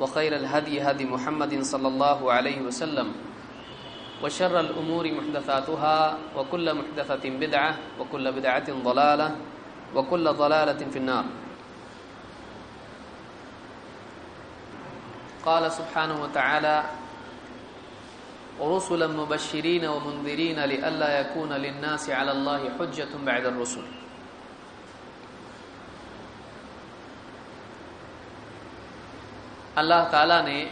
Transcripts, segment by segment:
وخير الهدي هدي محمد صلى الله عليه وسلم وشر الأمور محدثاتها وكل محدثة بدعة وكل بدعة ضلالة وكل ضلالة في النار. قال سبحانه وتعالى ورسلا مبشرين ومنذرين لئلا يكون للناس على الله حجة بعد الرسل. اللہ تعالی نے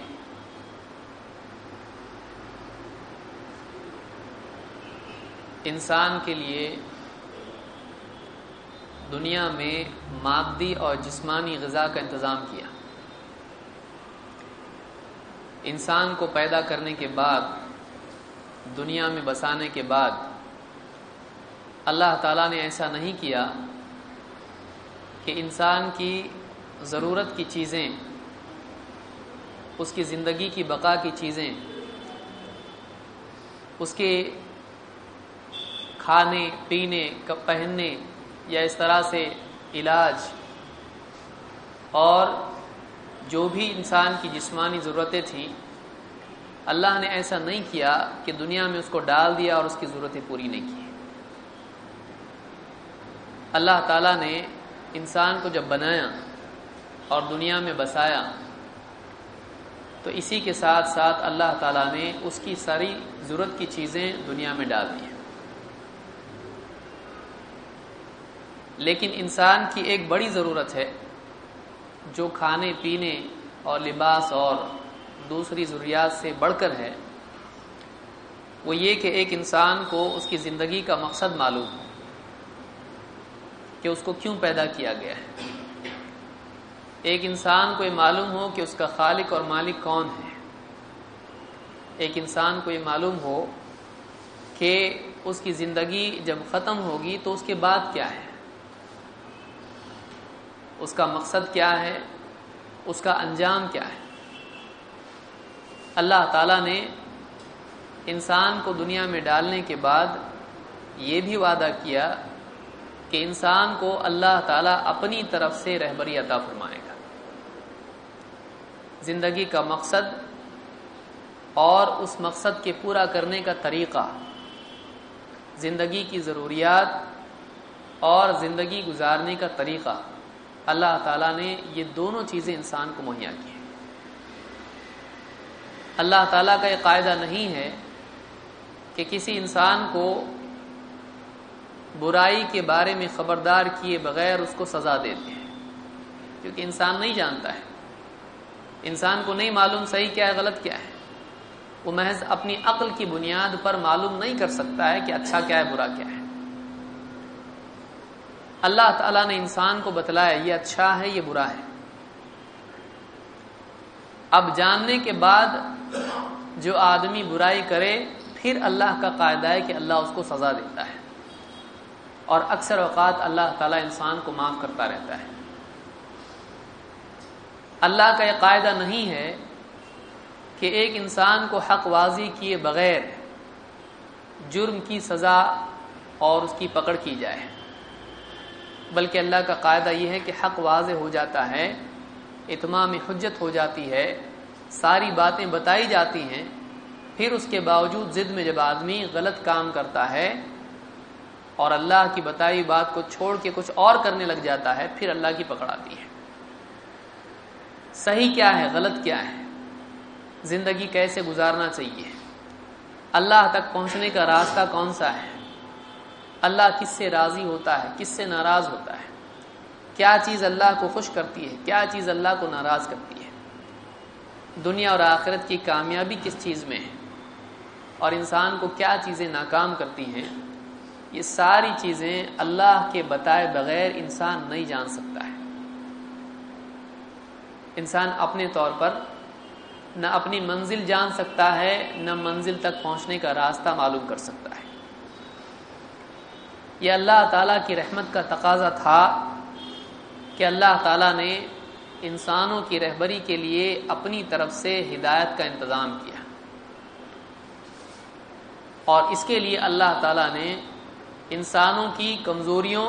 انسان کے لیے دنیا میں مادی اور جسمانی غذا کا انتظام کیا۔ انسان کو پیدا کرنے کے بعد، دنیا میں بسانے کے بعد اللہ تعالیٰ نے ایسا نہیں کیا کہ انسان کی ضرورت کی چیزیں اس کی زندگی کی بقا کی چیزیں، اس کے کھانے، پینے پہننے یا اس طرح سے علاج اور جو بھی انسان کی جسمانی ضرورتیں تھیں، اللہ نے ایسا نہیں کیا کہ دنیا میں اس کو ڈال دیا اور اس کی ضرورتیں پوری نہیں کی۔ اللہ تعالیٰ نے انسان کو جب بنایا اور دنیا میں بسایا تو اسی کے ساتھ ساتھ اللہ تعالیٰ نے اس کی ساری ضرورت کی چیزیں دنیا میں ڈال دی ہیں۔ لیکن انسان کی ایک بڑی ضرورت ہے جو کھانے پینے اور لباس اور دوسری ضروریات سے بڑھ کر ہے، وہ یہ کہ ایک انسان کو اس کی زندگی کا مقصد معلوم ہو کہ اس کو کیوں پیدا کیا گیا ہے۔ ایک انسان کو یہ معلوم ہو کہ اس کا خالق اور مالک کون ہے۔ ایک انسان کو یہ معلوم ہو کہ اس کی زندگی جب ختم ہوگی تو اس کے بعد کیا ہے۔ اس کا مقصد کیا ہے؟ اس کا انجام کیا ہے۔ اللہ تعالیٰ نے انسان کو دنیا میں ڈالنے کے بعد یہ بھی وعدہ کیا کہ انسان کو اللہ تعالیٰ اپنی طرف سے رہبری عطا فرمائے گا۔ زندگی کا مقصد اور اس مقصد کے پورا کرنے کا طریقہ، زندگی کی ضروریات اور زندگی گزارنے کا طریقہ۔ اللہ تعالیٰ نے یہ دونوں چیزیں انسان کو مہیا کی ہیں۔ اللہ تعالیٰ کا یہ قاعدہ نہیں ہے کہ کسی انسان کو برائی کے بارے میں خبردار کیے بغیر اس کو سزا دیتے ہیں۔ کیونکہ انسان نہیں جانتا ہے۔ انسان کو نہیں معلوم صحیح کیا ہے، غلط کیا ہے۔ وہ محض اپنی عقل کی بنیاد پر معلوم نہیں کر سکتا ہے کہ اچھا کیا ہے، برا کیا ہے۔ اللہ تعالیٰ نے انسان کو بتلایا، یہ اچھا ہے، یہ برا ہے۔ اب جاننے کے بعد جو آدمی برائی کرے، پھر اللہ کا قاعدہ ہے کہ اللہ اس کو سزا دیتا ہے۔ اور اکثر اوقات اللہ تعالیٰ انسان کو معاف کرتا رہتا ہے۔ اللہ کا یہ قاعدہ نہیں ہے کہ ایک انسان کو حق واضح کیے بغیر جرم کی سزا اور اس کی پکڑ کی جائے۔ بلکہ اللہ کا قاعدہ یہ ہے کہ حق واضح ہو جاتا ہے، اتمام حجت ہو جاتی ہے، ساری باتیں بتائی جاتی ہیں، پھر اس کے باوجود ضد میں جب آدمی غلط کام کرتا ہے اور اللہ کی بتائی بات کو چھوڑ کے کچھ اور کرنے لگ جاتا ہے، پھر اللہ کی پکڑ آتی ہے۔ صحیح کیا ہے، غلط کیا ہے؟ زندگی کیسے گزارنا چاہیے؟ اللہ تک پہنچنے کا راستہ کون سا ہے؟ اللہ کس سے راضی ہوتا ہے، کس سے ناراض ہوتا ہے؟ کیا چیز اللہ کو خوش کرتی ہے، کیا چیز اللہ کو ناراض کرتی ہے؟ دنیا اور آخرت کی کامیابی کس چیز میں ہے؟ اور انسان کو کیا چیزیں ناکام کرتی ہیں؟ یہ ساری چیزیں اللہ کے بتائے بغیر انسان نہیں جان سکتا ہے۔ انسان اپنے طور پر نہ اپنی منزل جان سکتا ہے، نہ منزل تک پہنچنے کا راستہ معلوم کر سکتا ہے۔ یہ اللہ تعالیٰ کی رحمت کا تقاضا تھا کہ اللہ تعالیٰ نے انسانوں کی رہبری کے لیے اپنی طرف سے ہدایت کا انتظام کیا۔ اور اس کے لیے اللہ تعالیٰ نے انسانوں کی کمزوریوں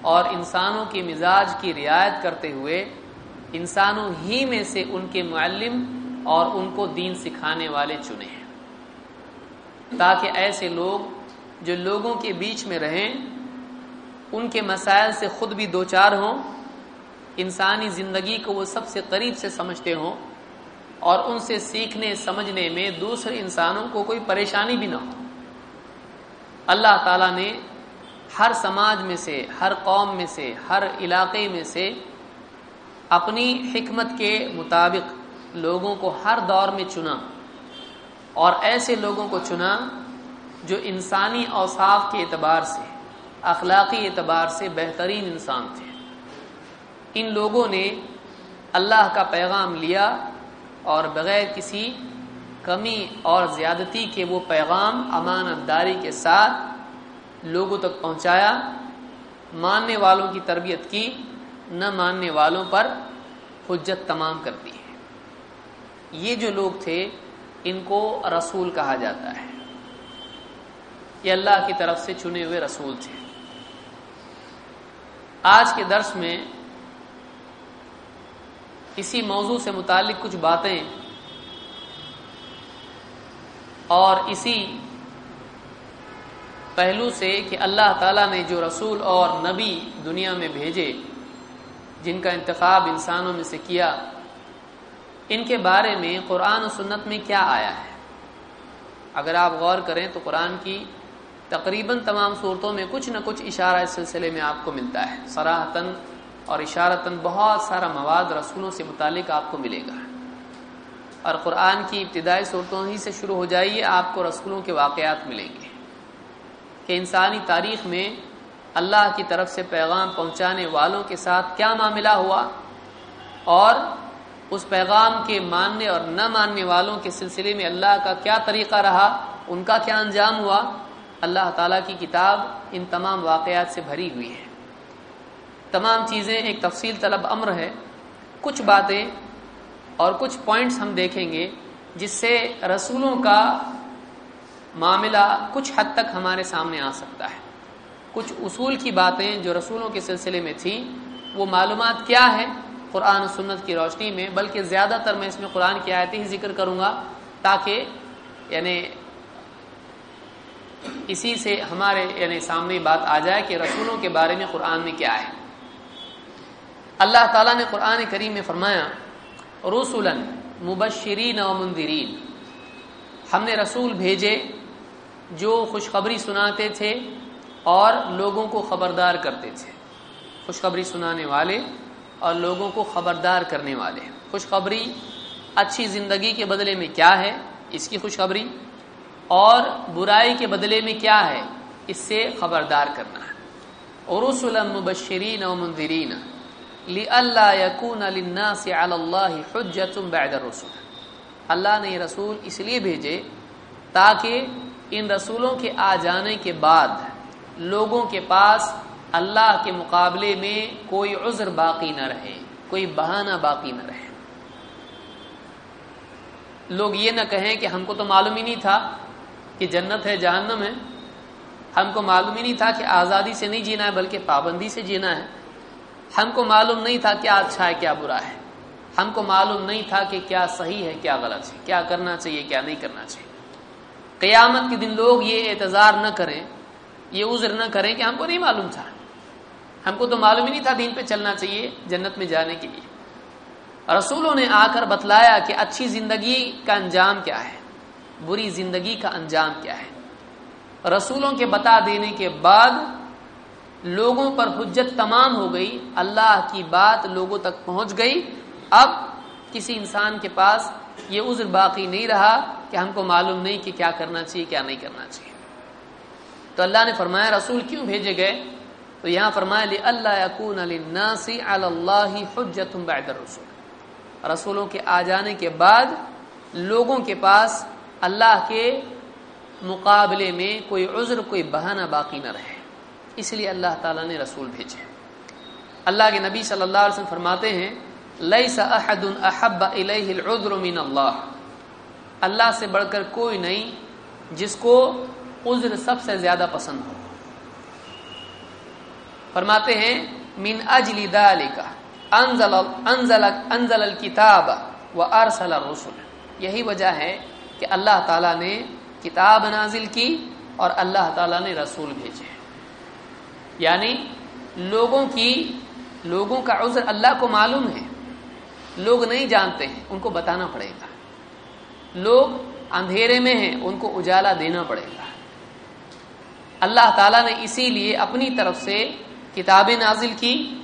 اور انسانوں کے مزاج کی رعایت کرتے ہوئے انسانوں ہی میں سے ان کے معلم اور ان کو دین سکھانے والے چنے ہیں۔ تاکہ ایسے لوگ جو لوگوں کے بیچ میں رہیں، ان کے مسائل سے خود بھی دو چار ہوں، انسانی زندگی کو وہ سب سے قریب سے سمجھتے ہوں اور ان سے سیکھنے، سمجھنے میں دوسرے انسانوں کو کوئی پریشانی بھی نہ ہو۔ اللہ تعالیٰ نے ہر سماج میں سے، ہر قوم میں سے، ہر علاقے میں سے اپنی حکمت کے مطابق لوگوں کو ہر دور میں چنا اور ایسے لوگوں کو چنا جو انسانی اوصاف کے اعتبار سے، اخلاقی اعتبار سے بہترین انسان تھے۔ ان لوگوں نے اللہ کا پیغام لیا اور بغیر کسی کمی اور زیادتی کے وہ پیغام امانت داری کے ساتھ لوگوں تک پہنچایا، ماننے والوں کی تربیت کی، نہ ماننے والوں پر حجت تمام کر دی ہے۔ یہ جو لوگ تھے، ان کو رسول کہا جاتا ہے۔ یہ اللہ کی طرف سے چنے ہوئے رسول تھے۔ آج کے درس میں اسی موضوع سے متعلق کچھ باتیں اور اسی پہلو سے کہ اللہ تعالیٰ نے جو رسول اور نبی دنیا میں بھیجے، جن کا انتخاب انسانوں میں سے کیا، ان کے بارے میں قرآن و سنت میں کیا آیا ہے؟ اگر آپ غور کریں تو قرآن کی تقریباً تمام صورتوں میں کچھ نہ کچھ اشارہ اس سلسلے میں آپ کو ملتا ہے۔ سراہتاً اور اشارتاً بہت سارا مواد رسولوں سے متعلق آپ کو ملے گا۔ اور قرآن کی ابتدائی صورتوں ہی سے شروع ہو جائیے، آپ کو رسولوں کے واقعات ملیں گے کہ انسانی تاریخ میں اللہ کی طرف سے پیغام پہنچانے والوں کے ساتھ کیا معاملہ ہوا اور اس پیغام کے ماننے اور نہ ماننے والوں کے سلسلے میں اللہ کا کیا طریقہ رہا، ان کا کیا انجام ہوا، اللہ تعالیٰ کی کتاب ان تمام واقعات سے بھری ہوئی ہے۔ تمام چیزیں ایک تفصیل طلب امر ہے، کچھ باتیں اور کچھ پوائنٹس ہم دیکھیں گے جس سے رسولوں کا معاملہ کچھ حد تک ہمارے سامنے آ سکتا ہے۔ کچھ اصول کی باتیں جو رسولوں کے سلسلے میں تھیں، وہ معلومات کیا ہے قرآن و سنت کی روشنی میں، بلکہ زیادہ تر میں اس میں قرآن کی آیتیں ہی ذکر کروں گا تاکہ یعنی اسی سے ہمارے یعنی سامنے بات آ جائے کہ رسولوں کے بارے میں قرآن میں کیا ہے۔ اللہ تعالیٰ نے قرآن کریم میں فرمایا رسول مبشرین و مندرین ہم نے رسول بھیجے جو خوشخبری سناتے تھے اور لوگوں کو خبردار کرتے تھے۔ خوشخبری سنانے والے اور لوگوں کو خبردار کرنے والے خوشخبری اچھی زندگی کے بدلے میں کیا ہے؟ اس کی خوشخبری۔ اور برائی کے بدلے میں کیا ہے؟ اس سے خبردار کرنا۔ ہے رسول مبشرین و مندرین اللہ یقون للناس علی اللہ حجت بعد الرسول. اللہ نے یہ رسول اس لیے بھیجے تاکہ ان رسولوں کے آ جانے کے بعد لوگوں کے پاس اللہ کے مقابلے میں کوئی عذر باقی نہ رہے، کوئی بہانہ باقی نہ رہے۔ لوگ یہ نہ کہیں کہ ہم کو تو معلوم ہی نہیں تھا کہ جنت ہے، جہنم ہے۔ ہم کو معلوم ہی نہیں تھا کہ آزادی سے نہیں جینا ہے، بلکہ پابندی سے جینا ہے۔ ہم کو معلوم نہیں تھا کیا اچھا ہے کیا برا ہے۔ ہم کو معلوم نہیں تھا کہ کیا صحیح ہے کیا غلط ہے، کیا کرنا چاہیے، کیا نہیں کرنا چاہیے۔ قیامت کے دن لوگ یہ اعتظار نہ کریں، یہ عذر نہ کریں کہ ہم کو نہیں معلوم تھا۔ ہم کو تو معلوم ہی نہیں تھا دین پہ چلنا چاہیے جنت میں جانے کے لیے۔ رسولوں نے آ کر بتلایا کہ اچھی زندگی کا انجام کیا ہے، بری زندگی کا انجام کیا ہے۔ رسولوں کے بتا دینے کے بعد لوگوں پر حجت تمام ہو گئی، اللہ کی بات لوگوں تک پہنچ گئی۔ اب کسی انسان کے پاس یہ عذر باقی نہیں رہا کہ ہم کو معلوم نہیں کہ کیا کرنا چاہیے، کیا نہیں کرنا چاہیے۔ تو اللہ نے فرمایا، رسول کیوں بھیجے گئے؟ تو یہاں فرمایا اللہ یقون علی اللہ حجت رسول رسولوں کے آ جانے کے بعد لوگوں کے پاس اللہ کے مقابلے میں کوئی عذر، کوئی بہانہ باقی نہ رہے۔ اس لیے اللہ تعالیٰ نے رسول بھیجے اللہ کے نبی صلی اللہ علیہ وسلم فرماتے ہیں لئی احد احب الیہ العذر من اللہ اللہ سے بڑھ کر کوئی نہیں جس کو عذر سب سے زیادہ پسند ہو۔ فرماتے ہیں، من اجل ذالک انزل انزل انزل الكتاب وارسل الرسل یہی وجہ ہے کہ اللہ تعالیٰ نے کتاب نازل کی اور اللہ تعالیٰ نے رسول بھیجے۔ یعنی لوگوں کی لوگوں کا عذر اللہ کو معلوم ہے۔ لوگ نہیں جانتے ہیں، ان کو بتانا پڑے گا۔ لوگ اندھیرے میں ہیں، ان کو اجالا دینا پڑے گا۔ اللہ تعالیٰ نے اسی لیے اپنی طرف سے کتابیں نازل کی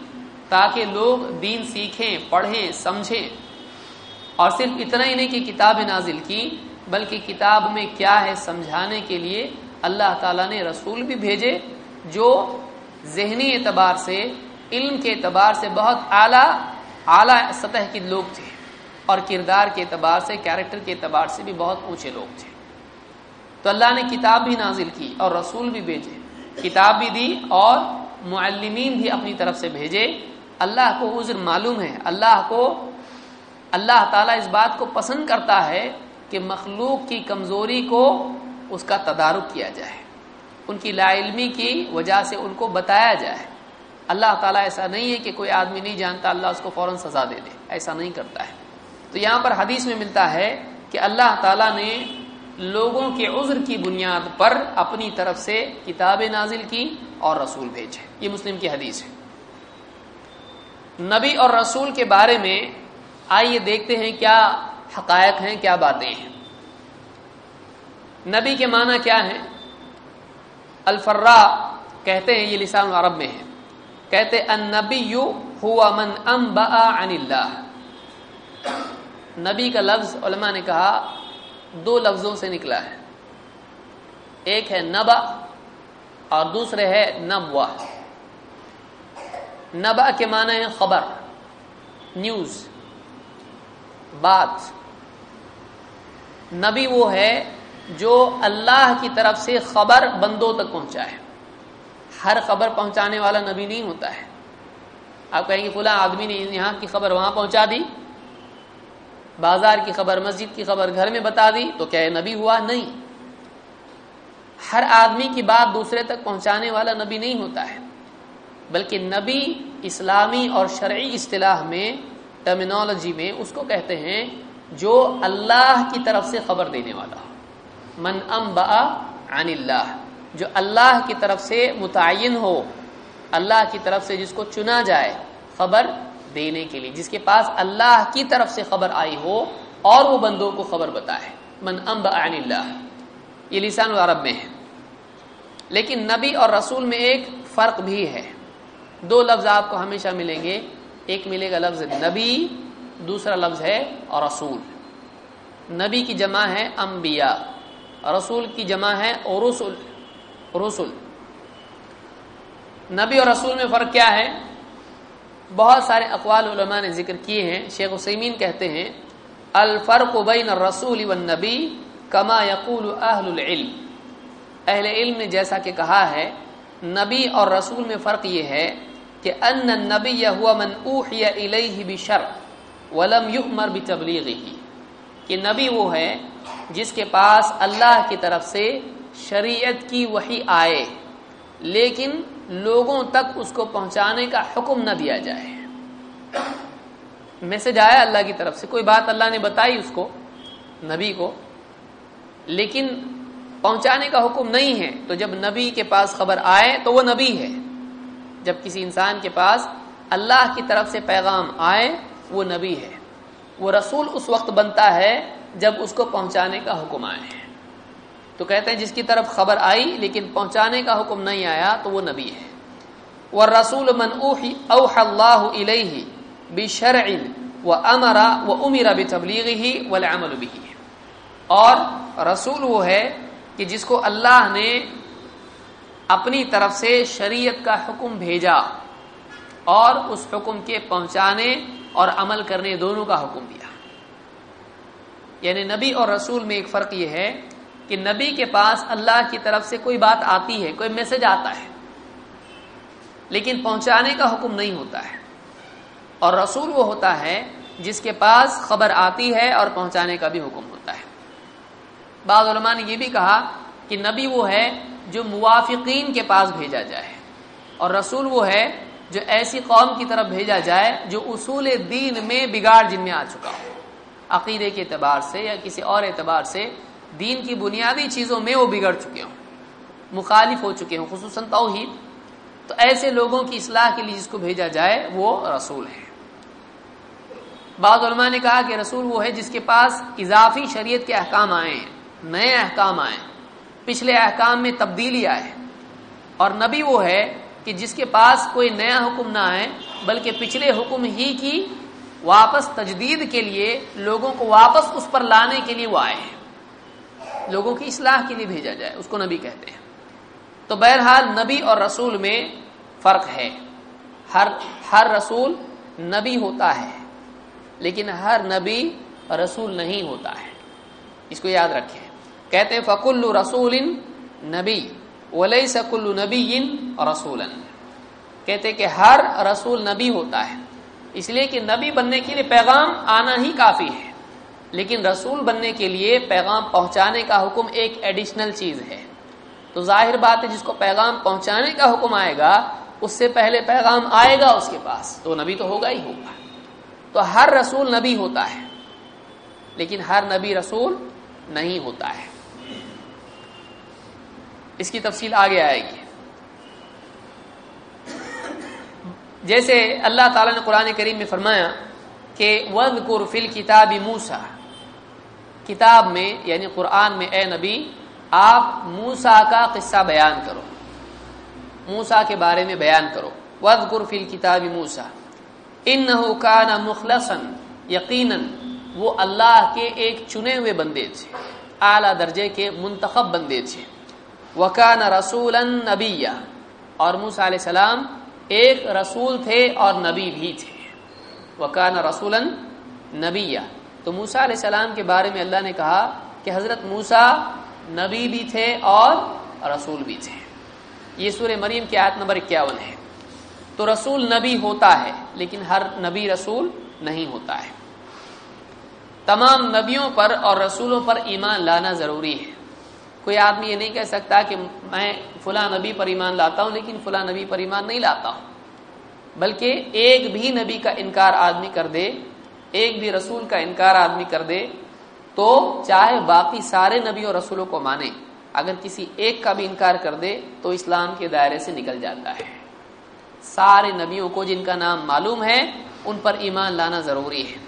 تاکہ لوگ دین سیکھیں، پڑھیں، سمجھیں۔ اور صرف اتنا ہی نہیں کہ کتابیں نازل کی، بلکہ کتاب میں کیا ہے سمجھانے کے لیے اللہ تعالیٰ نے رسول بھی بھیجے، جو ذہنی اعتبار سے، علم کے اعتبار سے بہت اعلیٰ اعلیٰ سطح کے لوگ تھے۔ اور کردار کے اعتبار سے، کیریکٹر کے اعتبار سے بھی بہت اونچے لوگ تھے۔ تو اللہ نے کتاب بھی نازل کی اور رسول بھی بھیجے۔ کتاب بھی دی اور معلمین بھی اپنی طرف سے بھیجے۔ اللہ کو عذر معلوم ہے۔ اللہ کو، اللہ تعالیٰ اس بات کو پسند کرتا ہے کہ مخلوق کی کمزوری کو اس کا تدارک کیا جائے۔ ان کی لا علمی کی وجہ سے ان کو بتایا جائے۔ اللہ تعالیٰ ایسا نہیں ہے کہ کوئی آدمی نہیں جانتا اللہ اس کو فوراً سزا دے دے، ایسا نہیں کرتا ہے۔ تو یہاں پر حدیث میں ملتا ہے کہ اللہ تعالیٰ نے لوگوں کے عذر کی بنیاد پر اپنی طرف سے کتابیں نازل کی اور رسول بھیجے۔ یہ مسلم کی حدیث ہے۔ نبی اور رسول کے بارے میں آئیے دیکھتے ہیں کیا حقائق ہیں، کیا باتیں ہیں۔ نبی کے معنی کیا ہے الفرا کہتے ہیں یہ لسان عرب میں ہے۔ کہتے ان نبی ہوا من ام عن اللہ۔ نبی کا لفظ علماء نے کہا دو لفظوں سے نکلا ہے۔ ایک ہے نبا اور دوسرے ہے نبوا نبا کے معنی ہے خبر، نیوز، بات۔ نبی وہ ہے جو اللہ کی طرف سے خبر بندوں تک پہنچائے ہر خبر پہنچانے والا نبی نہیں ہوتا ہے۔ آپ کہیں گے فلاں آدمی نے یہاں کی خبر وہاں پہنچا دی، بازار کی خبر، مسجد کی خبر، گھر میں بتا دی تو کیا یہ نبی ہوا؟ نہیں۔ ہر آدمی کی بات دوسرے تک پہنچانے والا نبی نہیں ہوتا ہے۔ بلکہ نبی اسلامی اور شرعی اصطلاح میں ٹرمینالوجی میں اس کو کہتے ہیں جو اللہ کی طرف سے خبر دینے والا ہو۔ من ام عن اللہ، جو اللہ کی طرف سے متعین ہو، اللہ کی طرف سے جس کو چنا جائے خبر دینے کے لیے، جس کے پاس اللہ کی طرف سے خبر آئی ہو اور وہ بندوں کو خبر بتائے۔ من ام عن اللہ، یہ لسان عرب میں ہے۔ لیکن نبی اور رسول میں ایک فرق بھی ہے۔ دو لفظ آپ کو ہمیشہ ملیں گے۔ ایک ملے گا لفظ نبی، دوسرا لفظ ہے اور رسول۔ نبی کی جمع ہے انبیاء۔ رسول کی جمع ہے اور رسول رسول۔ نبی اور رسول میں فرق کیا ہے؟ بہت سارے اقوال علماء نے ذکر کیے ہیں۔ شیخ حسین کہتے ہیں، الفرق بین الرسول والنبی کما یقول اہل العلم۔ اہل علم نے جیسا کہ کہا ہے، نبی اور رسول میں فرق یہ ہے کہ ان النبی هو من اوحی الیہ بشر ولم یؤمر بتبلیغه۔ کہ نبی وہ ہے جس کے پاس اللہ کی طرف سے شریعت کی وہی آئے، لیکن لوگوں تک اس کو پہنچانے کا حکم نہ دیا جائے۔ میسج آیا اللہ کی طرف سے، کوئی بات اللہ نے بتائی اس کو، نبی کو، لیکن پہنچانے کا حکم نہیں ہے۔ تو جب نبی کے پاس خبر آئے تو وہ نبی ہے۔ جب کسی انسان کے پاس اللہ کی طرف سے پیغام آئے، وہ نبی ہے۔ وہ رسول اس وقت بنتا ہے جب اس کو پہنچانے کا حکم آئے تو کہتے ہیں جس کی طرف خبر آئی لیکن پہنچانے کا حکم نہیں آیا تو وہ نبی ہے۔ وہ رسول من اوح اللہ علیہ بشرع و امرا و امیر بھی تبلیغ ہی ومل بھی اور رسول وہ ہے کہ جس کو اللہ نے اپنی طرف سے شریعت کا حکم بھیجا اور اس حکم کے پہنچانے اور عمل کرنے دونوں کا حکم دیا۔ یعنی نبی اور رسول میں ایک فرق یہ ہے کہ نبی کے پاس اللہ کی طرف سے کوئی بات آتی ہے، کوئی میسج آتا ہے، لیکن پہنچانے کا حکم نہیں ہوتا ہے۔ اور رسول وہ ہوتا ہے جس کے پاس خبر آتی ہے اور پہنچانے کا بھی حکم ہوتا ہے۔ بعض علماء نے یہ بھی کہا کہ نبی وہ ہے جو موافقین کے پاس بھیجا جائے اور رسول وہ ہے جو ایسی قوم کی طرف بھیجا جائے جو اصول دین میں بگاڑ جن میں آ چکا ہو۔ عقیدے کے اعتبار سے یا کسی اور اعتبار سے دین کی بنیادی چیزوں میں وہ بگڑ چکے ہوں، مخالف ہو چکے ہوں، خصوصاً توحید۔ تو ایسے لوگوں کی اصلاح کے لیے جس کو بھیجا جائے، وہ رسول ہے بعض علماء نے کہا کہ رسول وہ ہے جس کے پاس اضافی شریعت کے احکام آئے ہیں، نئے احکام آئے پچھلے احکام میں تبدیلی آئے اور نبی وہ ہے کہ جس کے پاس کوئی نیا حکم نہ آئے، بلکہ پچھلے حکم ہی کی واپس تجدید کے لیے لوگوں کو واپس اس پر لانے کے لیے وہ آئے ہیں۔ لوگوں کی اصلاح کے لیے بھیجا جائے، اس کو نبی کہتے ہیں۔ تو بہرحال نبی اور رسول میں فرق ہے۔ ہر ہر رسول نبی ہوتا ہے، لیکن ہر نبی رسول نہیں ہوتا ہے۔ اس کو یاد رکھیں۔ کہتے ہیں فکل رسول نبی ولی سکل نبی رسول کہتے کہ ہر رسول نبی ہوتا ہے۔ اس لیے کہ نبی بننے کے لیے پیغام آنا ہی کافی ہے۔ لیکن رسول بننے کے لیے پیغام پہنچانے کا حکم ایک ایڈیشنل چیز ہے۔ تو ظاہر بات ہے جس کو پیغام پہنچانے کا حکم آئے گا، اس سے پہلے پیغام آئے گا اس کے پاس۔ تو نبی تو ہوگا ہی ہوگا۔ تو ہر رسول نبی ہوتا ہے، لیکن ہر نبی رسول نہیں ہوتا ہے۔ اس کی تفصیل آگے آئے گی۔ جیسے اللہ تعالی نے قرآن کریم میں فرمایا کہ ود فل کتابی موسا کتاب میں یعنی قرآن میں اے نبی، آپ موسا کا قصہ بیان کرو۔ موسا کے بارے میں بیان کرو۔ ود فل کتاب موسا ان کا مخلصن یقیناً وہ اللہ کے ایک چنے ہوئے بندے تھے، اعلی درجے کے منتخب بندے تھے۔ وکان رسول نبی اور موسا علیہ السلام ایک رسول تھے اور نبی بھی تھے۔ وکان رسول نبی تو موسا علیہ السلام کے بارے میں اللہ نے کہا کہ حضرت موسا نبی بھی تھے اور رسول بھی تھے۔ یہ سورہ مریم کی آیت نمبر اکیاون ہے۔ تو رسول نبی ہوتا ہے، لیکن ہر نبی رسول نہیں ہوتا ہے۔ تمام نبیوں پر اور رسولوں پر ایمان لانا ضروری ہے۔ کوئی آدمی یہ نہیں کہہ سکتا کہ میں فلاں نبی پر ایمان لاتا ہوں، لیکن فلاں نبی پر ایمان نہیں لاتا ہوں۔ بلکہ ایک بھی نبی کا انکار آدمی کر دے، ایک بھی رسول کا انکار آدمی کر دے، تو چاہے باقی سارے نبی اور رسولوں کو مانے، اگر کسی ایک کا بھی انکار کر دے تو اسلام کے دائرے سے نکل جاتا ہے۔ سارے نبیوں کو جن کا نام معلوم ہے، ان پر ایمان لانا ضروری ہے۔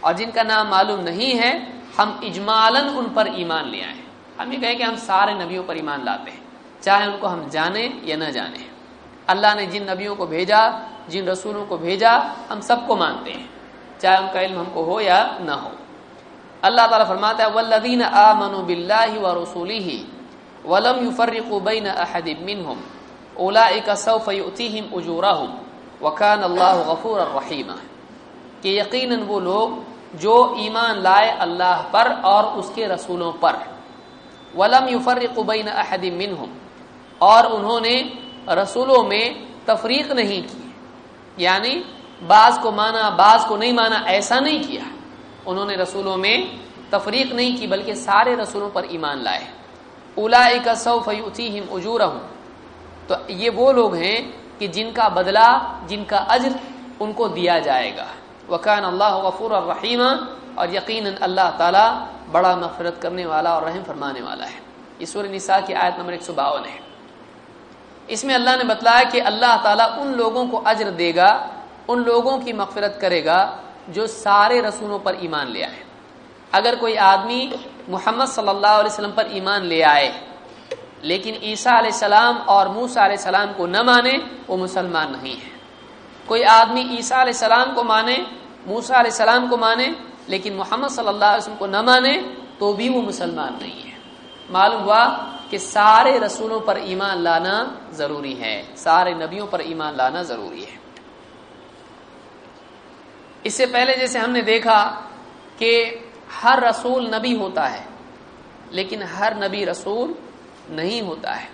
اور جن کا نام معلوم نہیں ہے، ہم اجمالن ان پر ایمان لے آئے۔ ہم یہ کہیں کہ ہم سارے نبیوں پر ایمان لاتے ہیں، چاہے ان کو ہم جانیں یا نہ جانیں۔ اللہ نے جن نبیوں کو بھیجا، جن رسولوں کو بھیجا، ہم سب کو مانتے ہیں، چاہے ان کا علم ہم کو ہو یا نہ ہو۔ اللہ تعالیٰ فرماتا ہے والذین آمنوا باللہ ورسولہ ولم يفرقوا بین احد منہم اولئک سوف یؤتیہم اجورہم وکان اللہ غفور الرحیم کہ یقیناً وہ لوگ جو ایمان لائے اللہ پر اور اس کے رسولوں پر۔ ولم يفرقوا بین احد منہم، اور انہوں نے رسولوں میں تفریق نہیں کی۔ یعنی بعض کو مانا، بعض کو نہیں مانا، ایسا نہیں کیا۔ انہوں نے رسولوں میں تفریق نہیں کی، بلکہ سارے رسولوں پر ایمان لائے۔ اولا کا سو فیوتی اجور تو یہ وہ لوگ ہیں کہ جن کا بدلہ، جن کا اجر ان کو دیا جائے گا۔ وکان اللہ غفور الرحیم اور یقین اللہ تعالی بڑا مغفرت کرنے والا اور رحم فرمانے والا ہے۔ یہ سور نساء کی آیت نمبر ایک سو باون ہے۔ اس میں اللہ نے بتلایا کہ اللہ تعالیٰ ان لوگوں کو اجر دے گا، ان لوگوں کی مغفرت کرے گا جو سارے رسولوں پر ایمان لے آئے۔ اگر کوئی آدمی محمد صلی اللہ علیہ وسلم پر ایمان لے آئے، لیکن عیسیٰ علیہ السلام اور موسا علیہ السلام کو نہ مانے، وہ مسلمان نہیں ہے۔ کوئی آدمی عیسیٰ علیہ السلام کو مانے موسا علیہ السلام کو مانے لیکن محمد صلی اللہ علیہ وسلم کو نہ مانے تو بھی وہ مسلمان نہیں ہے۔ معلوم ہوا کہ سارے رسولوں پر ایمان لانا ضروری ہے۔ سارے نبیوں پر ایمان لانا ضروری ہے۔ اس سے پہلے جیسے ہم نے دیکھا کہ ہر رسول نبی ہوتا ہے، لیکن ہر نبی رسول نہیں ہوتا ہے۔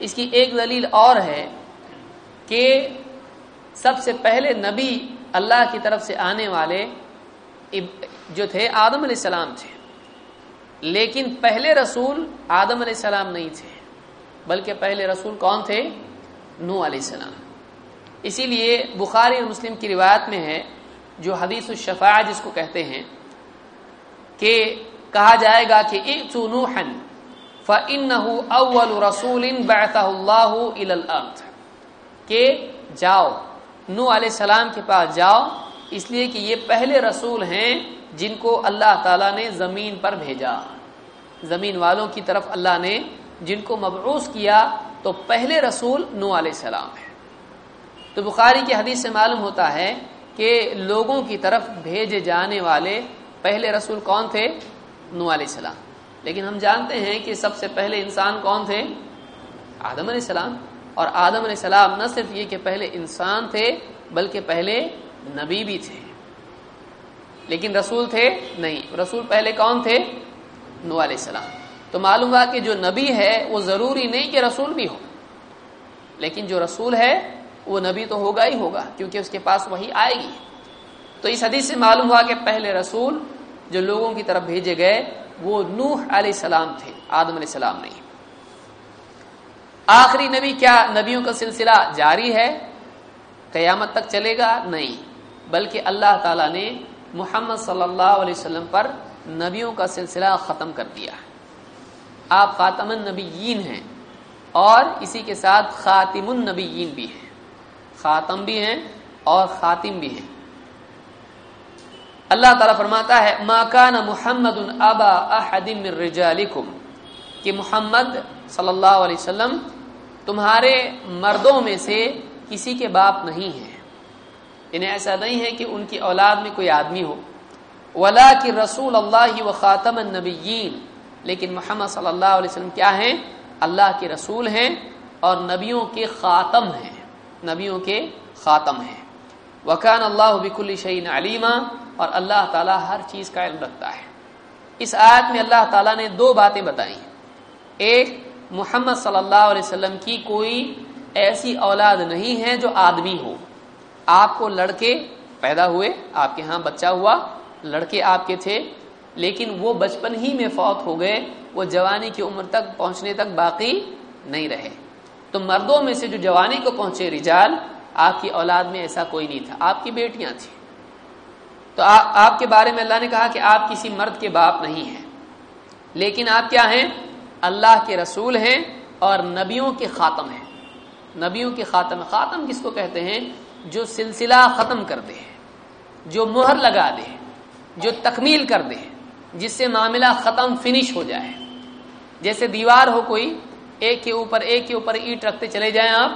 اس کی ایک دلیل اور ہے کہ سب سے پہلے نبی اللہ کی طرف سے آنے والے جو تھے آدم علیہ السلام تھے۔ لیکن پہلے رسول آدم علیہ السلام نہیں تھے، بلکہ پہلے رسول کون تھے؟ نو علیہ السلام۔ اسی لیے بخاری اور مسلم کی روایت میں ہے، جو حدیث الشفاع جس کو کہتے ہیں، کہ کہا جائے گا کہ اول رسول اللہ کہ جاؤ نو علیہ السلام کے پاس جاؤ اس لیے کہ یہ پہلے رسول ہیں جن کو اللہ تعالیٰ نے زمین پر بھیجا۔ زمین والوں کی طرف اللہ نے جن کو مبعوث کیا تو پہلے رسول نو علیہ السلام ہے تو بخاری کی حدیث سے معلوم ہوتا ہے کہ لوگوں کی طرف بھیجے جانے والے پہلے رسول کون تھے؟ نو علیہ السلام۔ لیکن ہم جانتے ہیں کہ سب سے پہلے انسان کون تھے؟ آدم علیہ السلام۔ اور آدم علیہ السلام نہ صرف یہ کہ پہلے انسان تھے، بلکہ پہلے نبی بھی تھے۔ لیکن رسول تھے نہیں۔ رسول پہلے کون تھے؟ نو علیہ السلام۔ تو معلوم ہوا کہ جو نبی ہے، وہ ضروری نہیں کہ رسول بھی ہو لیکن جو رسول ہے، وہ نبی تو ہوگا ہی ہوگا، کیونکہ اس کے پاس وہی آئے گی۔ تو اس حدیث سے معلوم ہوا کہ پہلے رسول جو لوگوں کی طرف بھیجے گئے، وہ نوح علیہ السلام تھے، آدم علیہ السلام نہیں۔ آخری نبی کیا نبیوں کا سلسلہ جاری ہے؟ قیامت تک چلے گا؟ نہیں۔ بلکہ اللہ تعالی نے محمد صلی اللہ علیہ وسلم پر نبیوں کا سلسلہ ختم کر دیا آپ خاتم النبیین ہیں اور اسی کے ساتھ خاتم النبیین بھی ہیں۔ خاتم بھی ہیں اور خاتم بھی ہیں۔ اللہ تعالیٰ فرماتا ہے، ما کان محمد ابا احد من رجالکم کہ محمد صلی اللہ علیہ وسلم تمہارے مردوں میں سے کسی کے باپ نہیں ہیں۔ انہیں ایسا نہیں ہے کہ ان کی اولاد میں کوئی آدمی ہو۔ ولا کی رسول اللہ و خاتم النبیین لیکن محمد صلی اللہ علیہ وسلم کیا ہیں؟ اللہ کے رسول ہیں اور نبیوں کے خاتم ہیں۔ نبیوں کے خاتم ہیں۔ وکان اللہ بک الشعین علیمہ اور اللہ تعالیٰ ہر چیز کا علم رکھتا ہے۔ اس آیت میں اللہ تعالیٰ نے دو باتیں بتائی ایک، محمد صلی اللہ علیہ وسلم کی کوئی ایسی اولاد نہیں ہے جو آدمی ہو۔ آپ کو لڑکے پیدا ہوئے، آپ کے ہاں بچہ ہوا، لڑکے آپ کے تھے، لیکن وہ بچپن ہی میں فوت ہو گئے، وہ جوانی کی عمر تک پہنچنے تک باقی نہیں رہے۔ تو مردوں میں سے جو جوانی کو پہنچے رجال، آپ کی اولاد میں ایسا کوئی نہیں تھا، آپ کی بیٹیاں تھیں۔ تو آپ کے بارے میں اللہ نے کہا کہ آپ کسی مرد کے باپ نہیں ہیں۔ لیکن آپ کیا ہیں؟ اللہ کے رسول ہیں اور نبیوں کے خاتم ہیں۔ نبیوں کے خاتم خاتم کس کو کہتے ہیں؟ جو سلسلہ ختم کر دے جو مہر لگا دے جو تکمیل کر دے جس سے معاملہ ختم فنش ہو جائے۔ جیسے دیوار ہو کوئی، ایک کے اوپر، ایک کے اوپر اینٹ رکھتے چلے جائیں آپ،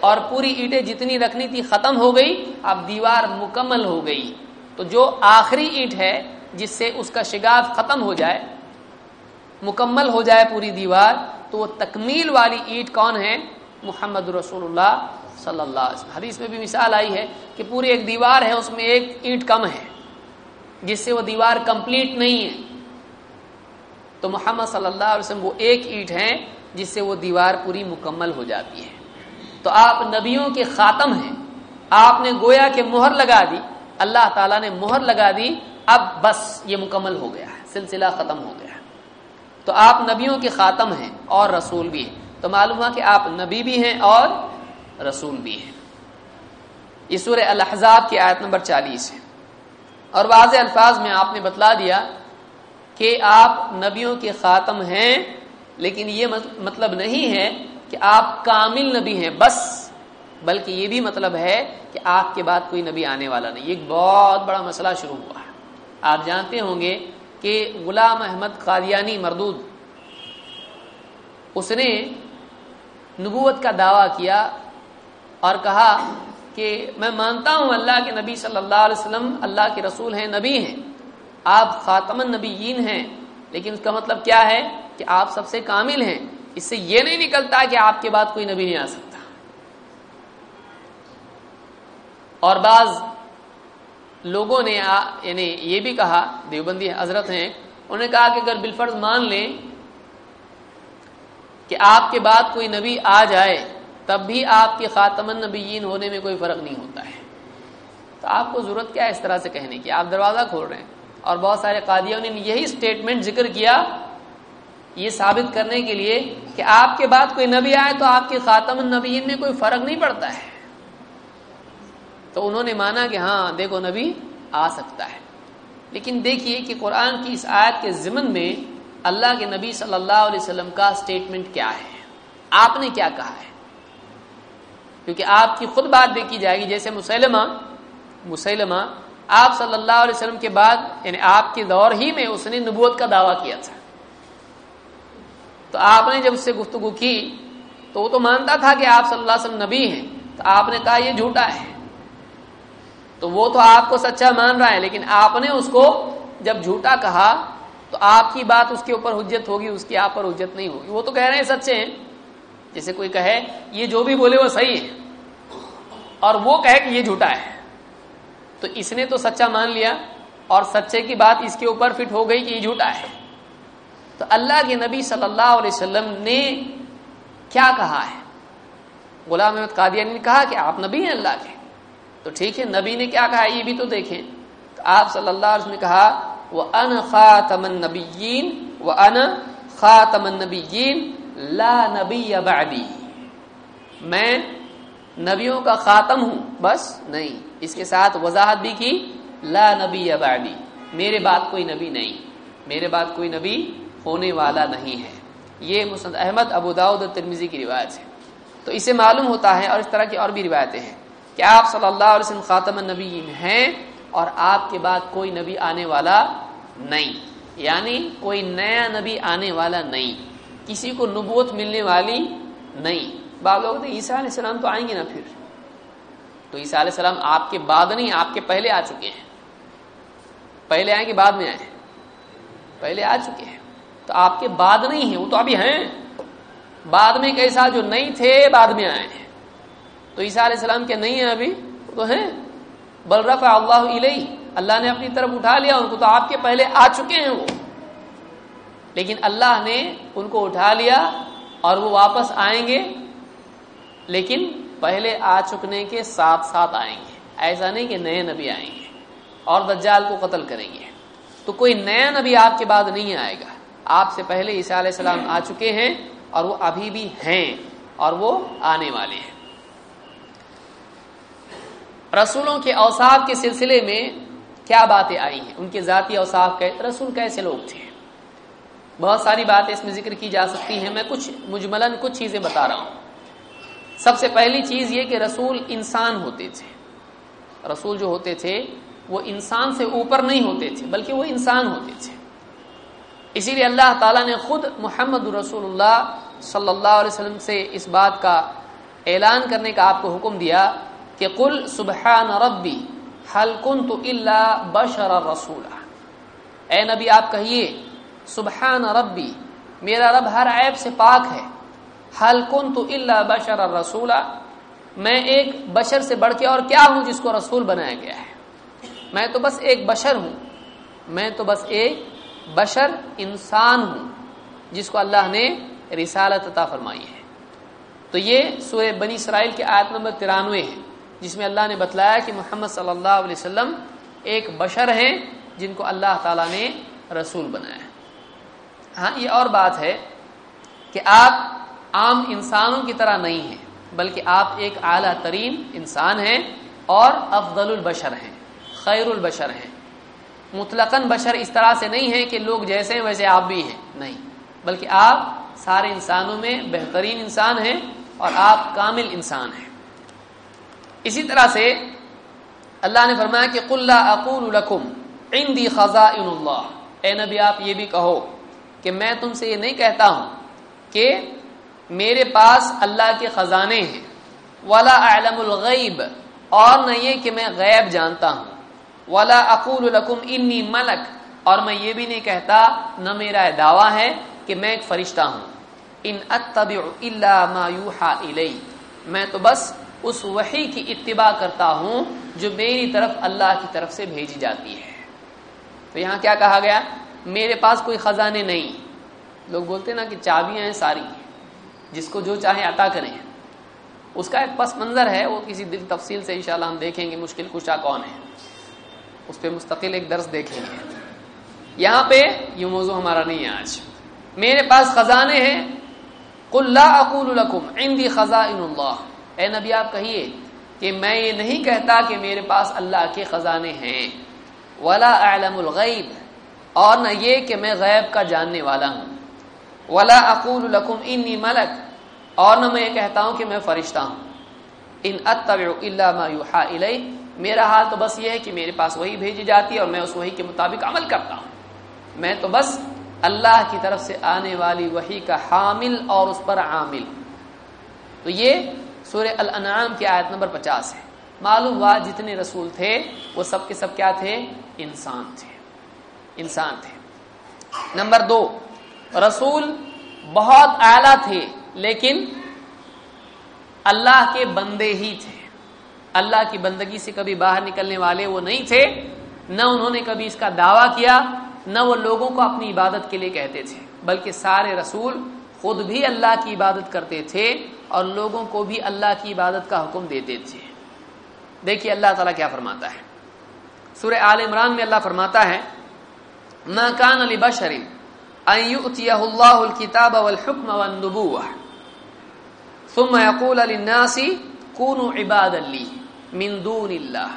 اور پوری اینٹیں جتنی رکھنی تھی ختم ہو گئی، اب دیوار مکمل ہو گئی۔ تو جو آخری اینٹ ہے، جس سے اس کا شگاف ختم ہو جائے، مکمل ہو جائے پوری دیوار، تو وہ تکمیل والی اینٹ کون ہے؟ محمد رسول اللہ صلی اللہ علیہ وسلم۔ حدیث میں بھی مثال آئی ہے کہ پوری ایک دیوار ہے، اس میں ایک اینٹ کم ہے، جس سے وہ دیوار کمپلیٹ نہیں ہے۔ تو محمد صلی اللہ علیہ وسلم وہ ایک اینٹ ہے جس سے وہ دیوار پوری مکمل ہو جاتی ہے۔ تو آپ نبیوں کے خاتم ہیں۔ آپ نے گویا کہ مہر لگا دی، اللہ تعالیٰ نے مہر لگا دی، اب بس یہ مکمل ہو گیا ہے، سلسلہ ختم ہو گیا تو آپ نبیوں کے خاتم ہیں اور رسول بھی ہیں۔ تو معلوم ہوا کہ آپ نبی بھی ہیں اور رسول بھی ہیں۔ یہ سورہ الحضاب کی آیت نمبر چالیس ہے۔ اور واضح الفاظ میں آپ نے بتلا دیا کہ آپ نبیوں کے خاتم ہیں، لیکن یہ مطلب نہیں ہے کہ آپ کامل نبی ہیں بس، بلکہ یہ بھی مطلب ہے کہ آپ کے بعد کوئی نبی آنے والا نہیں۔ ایک بہت بڑا مسئلہ شروع ہوا ہے۔ آپ جانتے ہوں گے کہ غلام احمد قادیانی مردود، اس نے نبوت کا دعویٰ کیا اور کہا کہ میں مانتا ہوں اللہ کے نبی صلی اللہ علیہ وسلم اللہ کے رسول ہیں، نبی ہیں۔ آپ خاتم النبیین ہیں۔ لیکن اس کا مطلب کیا ہے کہ آپ سب سے کامل ہیں۔ اس سے یہ نہیں نکلتا کہ آپ کے بعد کوئی نبی نہیں آ سکتا۔ اور بعض لوگوں نے یعنی یہ بھی کہا، دیوبندی حضرت ہیں، انہوں نے کہا کہ اگر بالفرض مان لیں کہ آپ کے بعد کوئی نبی آ جائے تب بھی آپ کے خاتم النبیین ہونے میں کوئی فرق نہیں ہوتا ہے۔ تو آپ کو ضرورت کیا ہے اس طرح سے کہنے کی؟ آپ دروازہ کھول رہے ہیں اور بہت سارے قادیوں نے یہی اسٹیٹمنٹ ذکر کیا، یہ ثابت کرنے کے لیے کہ آپ کے بعد کوئی نبی آئے تو آپ کے خاتم النبیین میں کوئی فرق نہیں پڑتا ہے۔ تو انہوں نے مانا کہ ہاں دیکھو نبی آ سکتا ہے۔ لیکن دیکھیے کہ قرآن کی اس آیت کے ضمن میں اللہ کے نبی صلی اللہ علیہ وسلم کا اسٹیٹمنٹ کیا ہے؟ آپ نے کیا کہا ہے؟ کیونکہ آپ کی خود بات دیکھی جائے گی، جیسے مسلمہ مسلمہ آپ صلی اللہ علیہ وسلم کے بعد یعنی آپ کے دور ہی میں اس نے نبوت کا دعویٰ کیا تھا۔ تو آپ نے جب اس سے گفتگو کی، تو وہ تو مانتا تھا کہ آپ صلی اللہ علیہ وسلم نبی ہیں، تو آپ نے کہا یہ جھوٹا ہے۔ تو وہ تو آپ کو سچا مان رہا ہے، لیکن آپ نے اس کو جب جھوٹا کہا، تو آپ کی بات اس کے اوپر حجت ہوگی، اس کی آپ پر حجت نہیں ہوگی۔ وہ تو کہہ رہے ہیں سچے ہیں۔ جیسے کوئی کہے یہ جو بھی بولے وہ صحیح ہے۔ اور وہ کہے کہ یہ جھوٹا ہے۔ تو اس نے تو سچا مان لیا اور سچے کی بات اس کے اوپر فٹ ہو گئی کہ یہ جھوٹا ہے۔ تو اللہ کے نبی صلی اللہ علیہ وسلم نے کیا کہا ہے؟ غلام احمد قادیانی نے کہا کہ آپ نبی ہیں اللہ کے۔ تو ٹھیک ہے، نبی نے کیا کہا یہ بھی تو دیکھیں۔ تو آپ صلی اللہ علیہ وسلم نے کہا، وہ ان خاتم النبیین، وہ ان خاتم النبیین لا نبی بعدی۔ میں نبیوں کا خاتم ہوں، بس نہیں۔ اس کے ساتھ وضاحت بھی کی، لا نبی بعدی۔ میرے بعد کوئی نبی نہیں۔ میرے بعد کوئی نبی ہونے والا نہیں ہے۔ یہ مسند احمد، ابو داود اور ترمیزی کی روایت ہے۔ تو اسے معلوم ہوتا ہے اور اس طرح کی اور بھی روایتیں ہیں کہ آپ صلی اللہ علیہ وسلم خاتم النبی ہیں اور آپ کے بعد کوئی نبی آنے والا نہیں۔ یعنی کوئی نیا نبی آنے والا نہیں۔ کسی کو نبوت ملنے والی نہیں۔ بعض لوگ عیسیٰ علیہ السلام تو آئیں گے نا پھر۔ تو عیسیٰ علیہ السلام آپ کے بعد نہیں، آپ کے پہلے آ چکے ہیں۔ پہلے آئیں گے، بعد میں آئے پہلے آ چکے ہیں۔ تو آپ کے بعد نہیں ہیں، وہ تو ابھی ہیں۔ بعد میں کیسا جو نہیں تھے، بعد میں آئے ہیں۔ تو عیسیٰ علیہ السلام کے نہیں ہیں ابھی تو ہیں۔ بل رفع اللہ علیہ اللہ نے اپنی طرف اٹھا لیا، ان کو تو آپ کے پہلے آ چکے ہیں وہ۔ لیکن اللہ نے ان کو اٹھا لیا اور وہ واپس آئیں گے، لیکن پہلے آ چکنے کے ساتھ ساتھ آئیں گے۔ ایسا نہیں کہ نئے نبی آئیں گے اور دجال کو قتل کریں گے۔ تو کوئی نیا نبی آپ کے بعد نہیں آئے گا۔ آپ سے پہلے عیسیٰ علیہ السلام آ چکے ہیں اور وہ ابھی بھی ہیں اور وہ آنے والے ہیں۔ رسولوں کے اوصاف کے سلسلے میں کیا باتیں آئی ہیں؟ ان کے ذاتی اوصاف رسول کیسے لوگ تھے؟ بہت ساری باتیں اس میں ذکر کی جا سکتی ہیں۔ میں کچھ مجملن کچھ چیزیں بتا رہا ہوں۔ سب سے پہلی چیز یہ کہ رسول انسان ہوتے تھے۔ رسول جو ہوتے تھے، وہ انسان سے اوپر نہیں ہوتے تھے، بلکہ وہ انسان ہوتے تھے۔ اسی لیے اللہ تعالیٰ نے خود محمد رسول اللہ صلی اللہ علیہ وسلم سے اس بات کا اعلان کرنے کا آپ کو حکم دیا کہ کل سبحان ربی حل کن تو اللہ بشر رسول اے نبی، آپ کہیے سبحان ربی، میرا رب ہر عیب سے پاک ہے۔ حل کن تو اللہ بشر رسول میں ایک بشر سے بڑھ کے اور کیا ہوں جس کو رسول بنایا گیا ہے؟ میں تو بس ایک بشر ہوں۔ میں تو بس ایک بشر انسان ہوں، جس کو اللہ نے رسالت عطا فرمائی ہے۔ تو یہ سورہ بنی اسرائیل کے آیت نمبر ترانوے ہے، جس میں اللہ نے بتلایا کہ محمد صلی اللہ علیہ وسلم ایک بشر ہیں جن کو اللہ تعالیٰ نے رسول بنایا ہاں یہ اور بات ہے کہ آپ عام انسانوں کی طرح نہیں ہیں، بلکہ آپ ایک اعلیٰ ترین انسان ہیں اور افضل البشر ہیں، خیر البشر ہیں۔ مطلقاً بشر اس طرح سے نہیں ہے کہ لوگ جیسے ہیں، ویسے آپ بھی ہیں، نہیں۔ بلکہ آپ سارے انسانوں میں بہترین انسان ہیں اور آپ کامل انسان ہیں۔ اسی طرح سے اللہ نے فرمایا کہ قلّہ اقول القم عندی خزاں اللہ۔ اے نبی، آپ یہ بھی کہو۔ کہ میں تم سے یہ نہیں کہتا ہوں کہ میرے پاس اللہ کے خزانے ہیں۔ ولا علم الغیب اور نہ یہ کہ میں غیب جانتا ہوں۔ ولا اقول القم انی ملک اور میں یہ بھی نہیں کہتا، نہ میرا دعویٰ ہے کہ میں ایک فرشتہ ہوں۔ ان اتبع الا ما یوحا الی میں تو بس اس وحی کی اتباع کرتا ہوں جو میری طرف اللہ کی طرف سے بھیجی جاتی ہے۔ تو یہاں کیا کہا گیا؟ میرے پاس کوئی خزانے نہیں۔ لوگ بولتے نا کہ چابیاں ہیں، ساری جس کو جو چاہے عطا کریں۔ اس کا ایک پس منظر ہے، وہ کسی دل تفصیل سے انشاءاللہ ہم دیکھیں گے مشکل کشا کون ہے۔ اس پہ مستقل ایک درس دیکھیں گے۔ یہاں پہ یہ موضوع ہمارا نہیں ہے آج۔ میرے پاس خزانے ہیں۔ لا اقول لکم عندی خزائن اللہ۔ اے نبی، آپ کہیے کہ میں یہ نہیں کہتا کہ میرے پاس اللہ کے خزانے ہیں۔ ولا اعلم الغیب۔ اور نہ یہ کہ میں غیب کا جاننے والا ہوں۔ ولا اقول لکم انی ملک اور نہ میں یہ کہتا ہوں کہ میں فرشتہ ہوں۔ ان اتبع الا ما یوحى الی میرا حال تو بس یہ ہے کہ میرے پاس وہی بھیجی جاتی ہے اور میں اس وہی کے مطابق عمل کرتا ہوں۔ میں تو بس اللہ کی طرف سے آنے والی وہی کا حامل اور اس پر عامل۔ تو یہ سورہ الانعام کی آیت نمبر پچاس ہے۔ معلوم ہوا جتنے رسول تھے، وہ سب کے سب کیا تھے؟ انسان تھے۔ انسان تھے۔ نمبر دو، رسول بہت اعلی تھے، لیکن اللہ کے بندے ہی تھے۔ اللہ کی بندگی سے کبھی باہر نکلنے والے وہ نہیں تھے، نہ انہوں نے کبھی اس کا دعویٰ کیا، نہ وہ لوگوں کو اپنی عبادت کے لیے کہتے تھے، بلکہ سارے رسول خود بھی اللہ کی عبادت کرتے تھے اور لوگوں کو بھی اللہ کی عبادت کا حکم دیتے تھے۔ دیکھیے اللہ تعالیٰ کیا فرماتا ہے۔ سورہ آل عمران میں اللہ فرماتا ہے نہ کان علی بشری اللہ الکتاب والحکم والنبوہ ثم يقول للناس، كونوا عباد لی من دون اللہ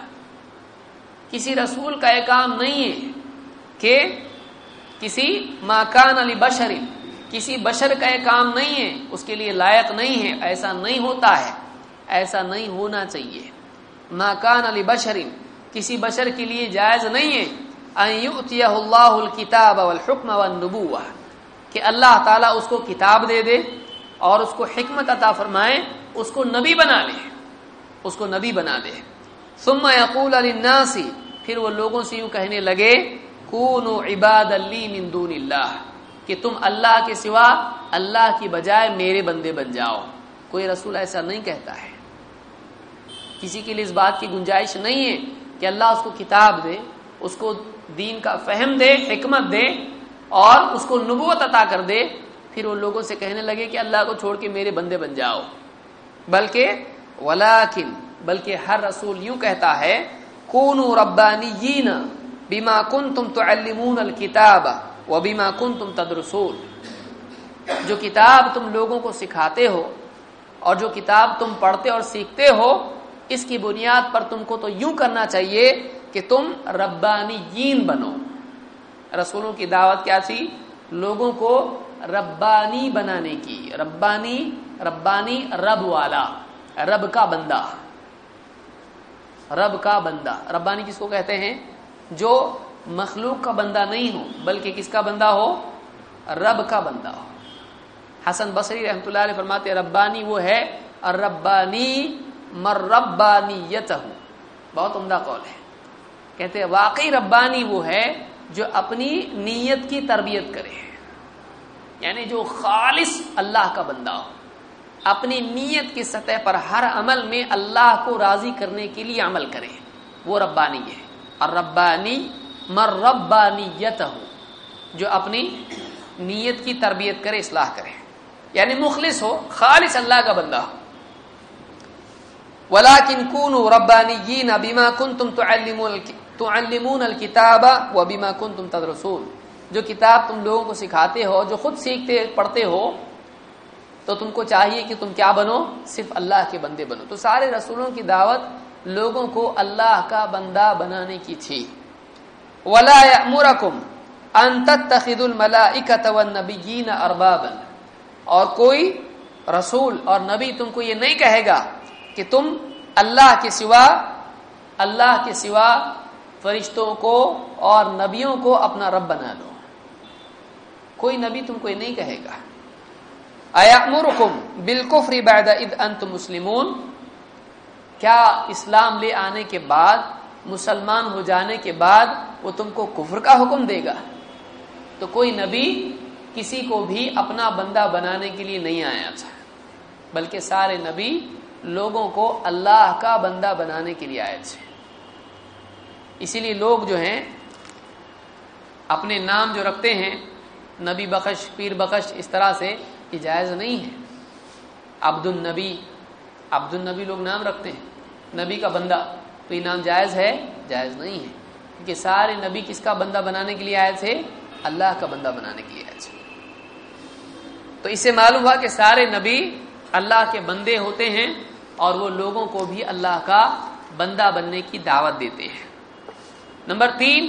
کسی رسول کا یہ کام نہیں ہے کہ کسی ماکان علی بشر کسی بشر کا یہ کام نہیں ہے، اس کے لیے لائق نہیں ہے، ایسا نہیں ہوتا ہے، ایسا نہیں ہونا چاہیے۔ ماکان علی بشر کسی بشر کے لیے جائز نہیں ہے ان اللہ الکتاب والحکم والنبوہ کہ اللہ تعالیٰ اس کو کتاب دے دے اور اس کو حکمت عطا فرمائے، اس کو نبی بنا لے، اس کو نبی بنا دے۔ ثم یقول للناس، پھر وہ لوگوں سے یوں کہنے لگے کونو عباد علی من دون اللہ. کہ تم اللہ کے سوا اللہ کی بجائے میرے بندے بن جاؤ۔ کوئی رسول ایسا نہیں کہتا ہے۔ کسی کے لیے اس بات کی گنجائش نہیں ہے کہ اللہ اس کو کتاب دے، اس کو دین کا فہم دے، حکمت دے اور اس کو نبوت عطا کر دے، پھر وہ لوگوں سے کہنے لگے کہ اللہ کو چھوڑ کے میرے بندے بن جاؤ۔ بلکہ ولاکن بلکہ ہر رسول یوں کہتا ہے، کونو ربانی بیما کن تم تو المون الکتاب و بیما کن تم تدرسول جو کتاب تم لوگوں کو سکھاتے ہو اور جو کتاب تم پڑھتے اور سیکھتے ہو، اس کی بنیاد پر تم کو تو یوں کرنا چاہیے کہ تم ربانی بنو۔ رسولوں کی دعوت کیا تھی؟ لوگوں کو ربانی بنانے کی۔ ربانی ربانی رب والا۔ رب کا بندہ۔ رب کا بندہ۔ ربانی کس کو کہتے ہیں؟ جو مخلوق کا بندہ نہیں ہو، بلکہ کس کا بندہ ہو؟ رب کا بندہ ہو۔ حسن بصری رحمۃ اللہ علیہ فرماتے ربانی وہ ہے اور ربانی مر ربانی بہت عمدہ قول ہے۔ کہتے ہیں، واقعی ربانی وہ ہے جو اپنی نیت کی تربیت کرے۔ یعنی جو خالص اللہ کا بندہ ہو۔ اپنی نیت کی سطح پر ہر عمل میں اللہ کو راضی کرنے کے لیے عمل کرے۔ وہ ربانی ہے۔ ربانی مر ربانی جو اپنی نیت کی تربیت کرے، اصلاح کرے۔ یعنی مخلص ہو، خالص اللہ کا بندہ ہو۔ ولاکن کن ربانی بیما کن تم تو الکتاب و بیما کن تم جو کتاب تم لوگوں کو سکھاتے ہو، جو خود سیکھتے پڑھتے ہو، تو تم کو چاہیے کہ تم کیا بنو؟ صرف اللہ کے بندے بنو۔ تو سارے رسولوں کی دعوت لوگوں کو اللہ کا بندہ بنانے کی تھی۔ ولا یامرکم ان تتخذوا الملائکۃ والنبیین اربابا اور کوئی رسول اور نبی تم کو یہ نہیں کہے گا کہ تم اللہ کے سوا، اللہ کے سوا فرشتوں کو اور نبیوں کو اپنا رب بنا لو۔ کوئی نبی تم کو یہ نہیں کہے گا۔ ایامرکم بالکفر بعد اذ انتم مسلمون۔ کیا اسلام لے آنے کے بعد، مسلمان ہو جانے کے بعد وہ تم کو کفر کا حکم دے گا؟ تو کوئی نبی کسی کو بھی اپنا بندہ بنانے کے لیے نہیں آیا تھا، بلکہ سارے نبی لوگوں کو اللہ کا بندہ بنانے کے لیے آئے تھے۔ اسی لیے لوگ جو ہیں، اپنے نام جو رکھتے ہیں، نبی بخش، پیر بخش، اس طرح سے یہ جائز نہیں ہے۔ عبد النبی عبد النبی لوگ نام رکھتے ہیں۔ نبی کا بندہ، تو یہ نام جائز ہے؟ جائز نہیں ہے۔ کیونکہ سارے نبی کس کا بندہ بنانے کے لیے آئے تھے؟ اللہ کا بندہ بنانے کے لیے آئے تھے۔ تو اس سے معلوم ہوا کہ سارے نبی اللہ کے بندے ہوتے ہیں اور وہ لوگوں کو بھی اللہ کا بندہ بننے کی دعوت دیتے ہیں۔ نمبر تین،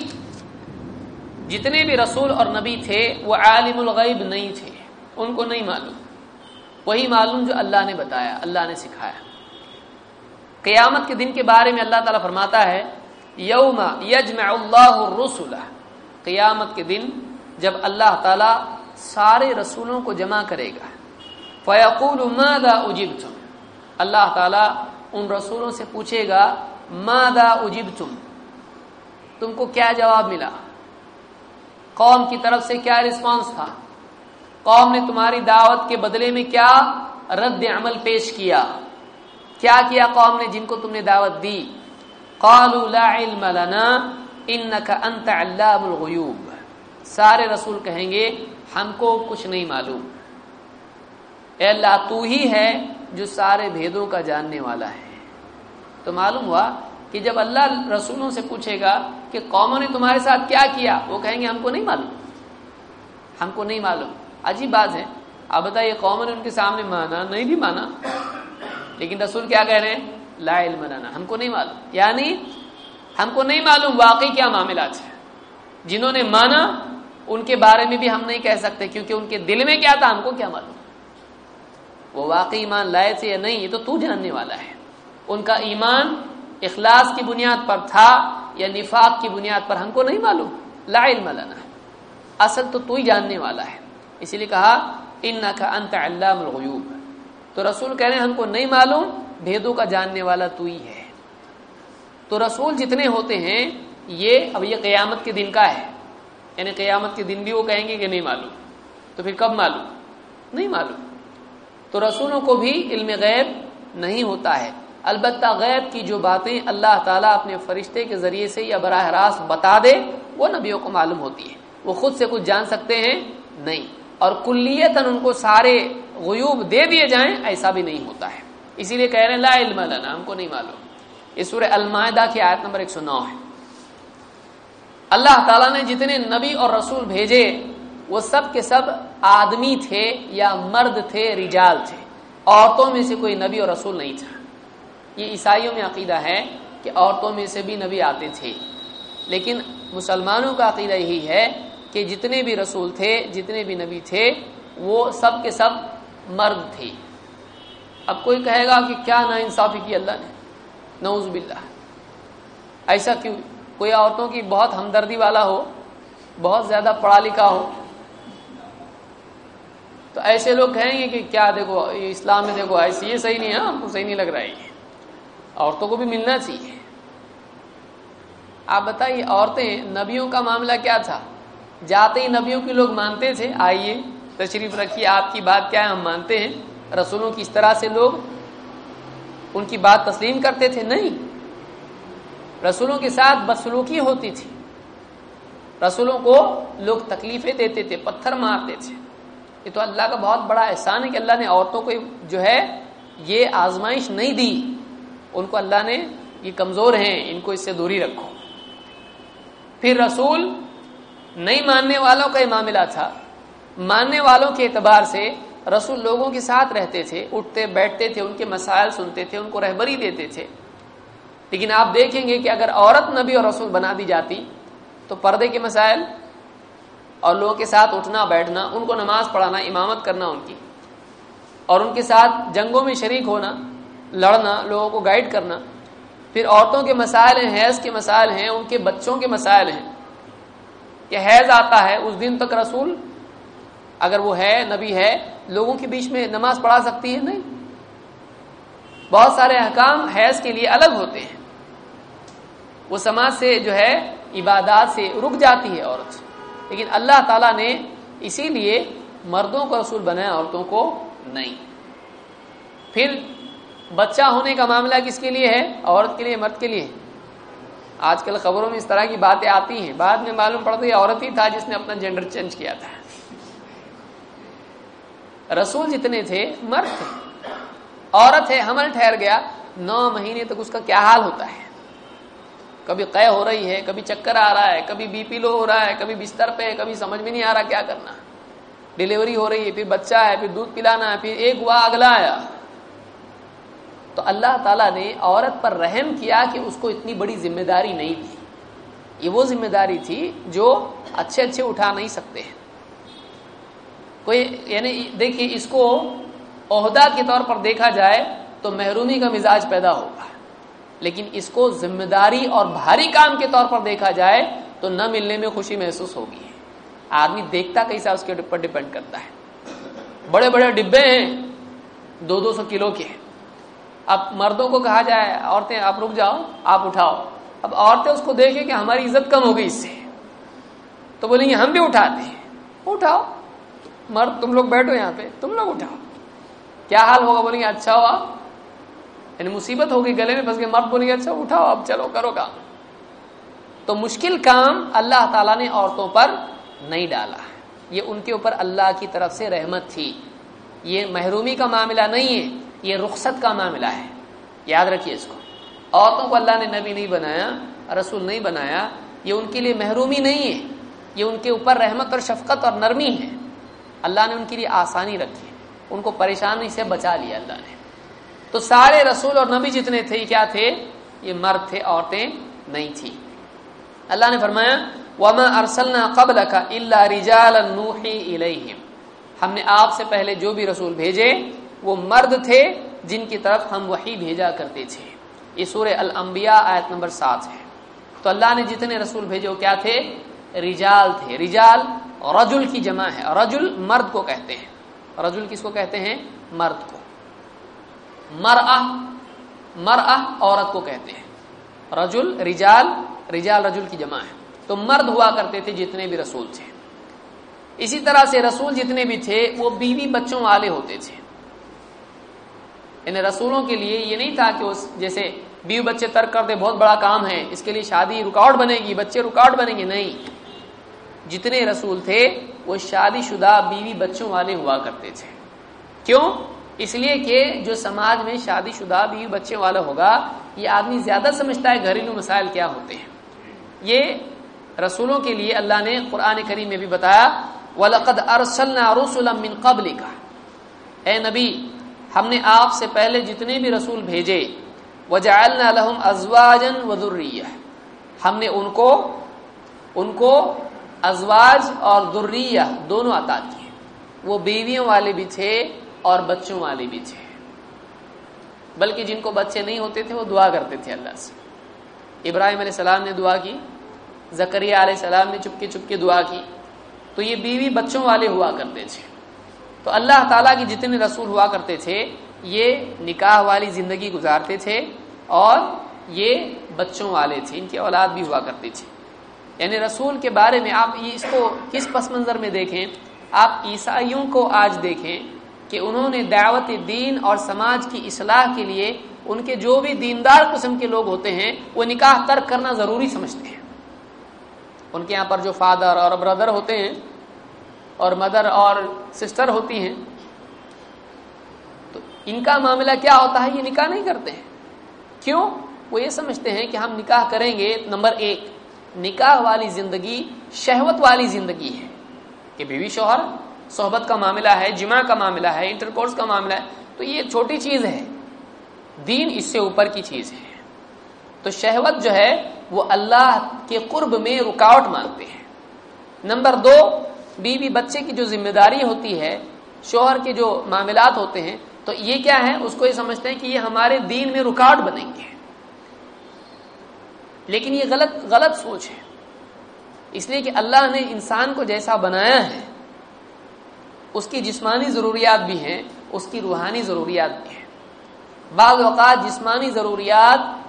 جتنے بھی رسول اور نبی تھے، وہ عالم الغیب نہیں تھے، ان کو نہیں معلوم۔ وہی معلوم جو اللہ نے بتایا، اللہ نے سکھایا۔ قیامت کے دن کے بارے میں اللہ تعالیٰ فرماتا ہے، یوم یجمع اللہ الرسول قیامت کے دن جب اللہ تعالیٰ سارے رسولوں کو جمع کرے گا۔ فیقول ماذا اجبتم؟ اللہ تعالیٰ ان رسولوں سے پوچھے گا، ماذا اجبتم؟ تم کو کیا جواب ملا؟ قوم کی طرف سے کیا رسپانس تھا؟ قوم نے تمہاری دعوت کے بدلے میں کیا رد عمل پیش کیا؟ کیا کیا قوم نے جن کو تم نے دعوت دی؟ قالوا لا علم لنا انك انت علام الغیوب۔ سارے رسول کہیں گے، ہم کو کچھ نہیں معلوم۔ اے اللہ، تو ہی ہے جو سارے بھیدوں کا جاننے والا ہے۔ تو معلوم ہوا کہ جب اللہ رسولوں سے پوچھے گا کہ قوموں نے تمہارے ساتھ کیا کیا، وہ کہیں گے ہم کو نہیں معلوم۔ ہم کو نہیں معلوم۔ عجیب بات ہے۔ آپ بتائیے، قوموں نے ان کے سامنے مانا؟ نہیں بھی مانا۔ لیکن رسول کیا کہہ رہے ہیں؟ لا علم لنا۔ ہم کو نہیں معلوم۔ یعنی ہم کو نہیں معلوم واقعی کیا معاملات ہیں۔ جنہوں نے مانا، ان کے بارے میں بھی ہم نہیں کہہ سکتے، کیونکہ ان کے دل میں کیا تھا، ہم کو کیا معلوم؟ وہ واقعی ایمان لائے تھے یا نہیں، یہ تو تو جاننے والا ہے۔ ان کا ایمان اخلاص کی بنیاد پر تھا یا نفاق کی بنیاد پر ہم کو نہیں معلوم؟ لا علم لنا۔ اصل تو تو ہی جاننے والا ہے۔ اسی لیے کہا ان کا انت علام الغیوب۔ تو رسول کہہ رہے ہیں، ہم کو نہیں معلوم، بھیدوں کا جاننے والا تو ہی ہے۔ تو رسول جتنے ہوتے ہیں، یہ اب یہ قیامت کے دن کا ہے۔ یعنی قیامت کے دن بھی وہ کہیں گے کہ نہیں معلوم۔ تو پھر کب معلوم؟ نہیں معلوم۔ تو رسولوں کو بھی علم غیب نہیں ہوتا ہے۔ البتہ غیب کی جو باتیں اللہ تعالیٰ اپنے فرشتے کے ذریعے سے یا براہ راست بتا دے، وہ نبیوں کو معلوم ہوتی ہے وہ خود سے کچھ جان سکتے ہیں؟ نہیں۔ اور کلیتاً ان کو سارے غیوب دے دیے جائیں ایسا بھی نہیں ہوتا ہے۔ اسی لیے کہہ رہے ہیں، لا علم لنا، ہم کو نہیں معلوم۔ یہ سورہ المائدہ کی آیت نمبر 109 ہے۔ اللہ تعالیٰ نے جتنے نبی اور رسول بھیجے، وہ سب کے سب آدمی تھے یا مرد تھے، رجال تھے۔ عورتوں میں سے کوئی نبی اور رسول نہیں تھا۔ یہ عیسائیوں میں عقیدہ ہے کہ عورتوں میں سے بھی نبی آتے تھے۔ لیکن مسلمانوں کا عقیدہ یہی ہے کہ جتنے بھی رسول تھے، جتنے بھی نبی تھے، وہ سب کے سب مرد تھے۔ اب کوئی کہے گا کہ کیا نا انصافی کی اللہ نے؟ نوز باللہ۔ ایسا کیوں؟ کوئی عورتوں کی بہت ہمدردی والا ہو، بہت زیادہ پڑھا لکھا ہو۔ تو ایسے لوگ کہیں گے کہ کیا دیکھو اسلام میں دیکھو، ایسی یہ صحیح نہیں ہے ہاں، ہم کو صحیح نہیں لگ رہا ہے۔ عورتوں کو بھی ملنا چاہیے۔ آپ بتائیے، عورتیں نبیوں کا معاملہ کیا تھا؟ جاتے ہی نبیوں کے لوگ مانتے تھے۔ آئیے، تشریف رکھیے، آپ کی بات کیا ہے؟ ہم مانتے ہیں۔ رسولوں کی اس طرح سے لوگ ان کی بات تسلیم کرتے تھے؟ نہیں۔ رسولوں کے ساتھ بدسلوکی ہوتی تھی۔ رسولوں کو لوگ تکلیفیں دیتے تھے، پتھر مارتے تھے۔ یہ تو اللہ کا بہت بڑا احسان ہے کہ اللہ نے عورتوں کو جو ہے یہ آزمائش نہیں دی۔ ان کو اللہ نے یہ کمزور ہیں، ان کو اس سے دوری رکھو۔ پھر رسول نہیں ماننے والوں کا یہ معاملہ تھا۔ ماننے والوں کے اعتبار سے رسول لوگوں کے ساتھ رہتے تھے، اٹھتے، بیٹھتے تھے، ان کے مسائل سنتے تھے، ان کو رہبری دیتے تھے۔ لیکن آپ دیکھیں گے کہ اگر عورت نبی اور رسول بنا دی جاتی، تو پردے کے مسائل اور لوگوں کے ساتھ اٹھنا، بیٹھنا، ان کو نماز پڑھانا، امامت کرنا، ان کی۔ اور ان کے ساتھ جنگوں میں شریک ہونا لڑنا، لوگوں کو گائیڈ کرنا۔ پھر عورتوں کے مسائل ہیں، حیض کے مسائل ہیں، ان کے بچوں کے مسائل ہیں۔ کہ حیض آتا ہے، اس دن تک رسول اگر وہ ہے، نبی ہے، لوگوں کے بیچ میں نماز پڑھا سکتی ہے؟ نہیں۔ بہت سارے احکام حیض کے لیے الگ ہوتے ہیں۔ وہ سماج سے جو ہے، عبادات سے رک جاتی ہے عورت۔ لیکن اللہ تعالیٰ نے اسی لیے مردوں کو رسول بنایا، عورتوں کو نہیں۔ پھر بچہ ہونے کا معاملہ کس کے لیے ہے؟ عورت کے لیے، مرد کے لیے؟ آج کل خبروں میں اس طرح کی باتیں آتی ہیں۔ بعد میں معلوم پڑتا ہے عورت ہی تھا جس نے اپنا جینڈر چینج کیا تھا۔ رسول جتنے تھے، مرد تھے۔ عورت ہے، حمل ٹھہر گیا۔ نو مہینے تک اس کا کیا حال ہوتا ہے؟ کبھی قے ہو رہی ہے، کبھی چکر آ رہا ہے، کبھی بی پی لو ہو رہا ہے، کبھی بستر پہ ہے کبھی سمجھ میں نہیں آ رہا کیا کرنا۔ ڈلیوری ہو رہی ہے، پھر بچہ ہے، پھر دودھ پلانا ہے، پھر ایک ہوا، اگلا آیا۔ تو اللہ تعالیٰ نے عورت پر رحم کیا کہ اس کو اتنی بڑی ذمہ داری نہیں تھی۔ یہ وہ ذمہ داری تھی جو اچھے اچھے اٹھا نہیں سکتے ہیں۔ کوئی یعنی دیکھیے اس کو عہدہ کے طور پر دیکھا جائے تو محرومی کا مزاج پیدا ہوگا۔ لیکن اس کو ذمہ داری اور بھاری کام کے طور پر دیکھا جائے تو نہ ملنے میں خوشی محسوس ہوگی۔ آدمی دیکھتا کیسا اس کے اوپر ڈپینڈ کرتا ہے۔ بڑے بڑے ڈبے ہیں، دو دو سو کلو کے ہیں۔ اب مردوں کو کہا جائے، عورتیں، آپ رک جاؤ، آپ اٹھاؤ۔ اب عورتیں اس کو دیکھیں کہ ہماری عزت کم ہو گئی اس سے۔ تو بولیں گے، ہم بھی اٹھاتے ہیں۔ اٹھاؤ۔ مرد، تم لوگ بیٹھو یہاں پہ، تم لوگ اٹھاؤ۔ کیا حال ہوگا؟ بولیں گے اچھا ہوا۔ یعنی مصیبت ہوگی گلے میں پھنس گئے مرد بولیں گے اچھا اٹھاؤ، اب چلو، کرو کام۔ تو مشکل کام اللہ تعالیٰ نے عورتوں پر نہیں ڈالا۔ یہ ان کے اوپر اللہ کی طرف سے رحمت تھی۔ یہ محرومی کا معاملہ نہیں ہے۔ یہ رخصت کا معاملہ ہے۔ یاد رکھیے اس کو۔ عورتوں کو اللہ نے نبی نہیں بنایا، رسول نہیں بنایا، یہ ان کے لیے محرومی نہیں ہے۔ یہ ان کے اوپر رحمت اور شفقت اور نرمی ہے۔ اللہ نے ان کے لیے آسانی رکھی ان کو پریشانی سے بچا لیا اللہ نے۔ تو سارے رسول اور نبی جتنے تھے کیا تھے؟ یہ مرد تھے، عورتیں نہیں تھی۔ اللہ نے فرمایا، وما ارسلنا قبل کا اللہ رجال ہم نے آپ سے پہلے جو بھی رسول بھیجے وہ مرد تھے جن کی طرف ہم وہی بھیجا کرتے تھے۔ یہ سور الانبیاء آیت نمبر سات ہے۔ تو اللہ نے جتنے رسول بھیجے وہ کیا تھے؟ رجال تھے۔ رجال رجل کی جمع ہے۔ رجل مرد کو کہتے ہیں۔ رجل کس کو کہتے ہیں؟ مرد کو۔ مر مر عورت کو کہتے ہیں۔ رجل، رجال رجال رجل کی جمع ہے۔ تو مرد ہوا کرتے تھے جتنے بھی رسول تھے۔ اسی طرح سے رسول جتنے بھی تھے وہ بیوی بچوں والے ہوتے تھے۔ یعنی رسولوں کے لیے یہ نہیں تھا کہ اس جیسے بیوی بچے ترک کرتے بہت بڑا کام ہے، اس کے لیے شادی رکاوٹ بنے گی، بچے رکاوٹ بنے گی نہیں۔ جتنے رسول تھے، وہ شادی شدہ بیوی بچوں والے ہوا کرتے تھے۔ کیوں؟ اس لیے کہ جو سماج میں شادی شدہ بیوی بچے والا ہوگا، یہ آدمی زیادہ سمجھتا ہے گھریلو مسائل کیا ہوتے ہیں۔ یہ رسولوں کے لیے اللہ نے قرآن کریم میں بھی بتایا، وَلَقَدْ أَرْسَلْنَا رُسُلًا مِّن قَبْلِكَ۔ اے نبی ہم نے آپ سے پہلے جتنے بھی رسول بھیجے، وَجَعَلْنَا لَهُمْ أَزْوَاجًا وَذُرِّيَّةً۔ ہم نے ان کو ان کو ازواج اور ذریہ دونوں عطا کیے۔ وہ بیویوں والے بھی تھے اور بچوں والے بھی تھے۔ بلکہ جن کو بچے نہیں ہوتے تھے، وہ دعا کرتے تھے اللہ سے۔ ابراہیم علیہ السلام نے دعا کی زکریہ علیہ السلام نے چپکے چپکے دعا کی۔ تو یہ بیوی بچوں والے ہوا کرتے تھے۔ تو اللہ تعالیٰ کی جتنے رسول ہوا کرتے تھے، یہ نکاح والی زندگی گزارتے تھے اور یہ بچوں والے تھے، ان کی اولاد بھی ہوا کرتی تھی۔ یعنی رسول کے بارے میں آپ اس کو کس پس منظر میں دیکھیں؟ آپ عیسائیوں کو آج دیکھیں کہ انہوں نے دعوت دین اور سماج کی اصلاح کے لیے ان کے جو بھی دیندار قسم کے لوگ ہوتے ہیں، وہ نکاح ترک کرنا ضروری سمجھتے ہیں۔ ان کے یہاں پر جو فادر اور بردر ہوتے ہیں اور مدر اور سسٹر ہوتی ہیں، تو ان کا معاملہ کیا ہوتا ہے؟ یہ نکاح نہیں کرتے ہیں۔ کیوں؟ وہ یہ سمجھتے ہیں کہ ہم نکاح کریں گے نمبر ایک، نکاح والی زندگی شہوت والی زندگی ہے۔ کہ بیوی شوہر، صحبت کا معاملہ ہے جمع کا معاملہ ہے انٹر کورس کا معاملہ ہے، تو یہ چھوٹی چیز ہے۔ دین اس سے اوپر کی چیز ہے۔ تو شہوت جو ہے، وہ اللہ کے قرب میں رکاوٹ مانگتے ہیں۔ نمبر دو بیوی بچے کی جو ذمہ داری ہوتی ہے، شوہر کے جو معاملات ہوتے ہیں، تو یہ کیا ہے؟ اس کو یہ سمجھتے ہیں کہ یہ ہمارے دین میں رکاوٹ بنیں گے۔ لیکن یہ غلط غلط سوچ ہے۔ اس لیے کہ اللہ نے انسان کو جیسا بنایا ہے، اس کی جسمانی ضروریات بھی ہیں، اس کی روحانی ضروریات بھی ہیں۔ بعض اوقات جسمانی ضروریات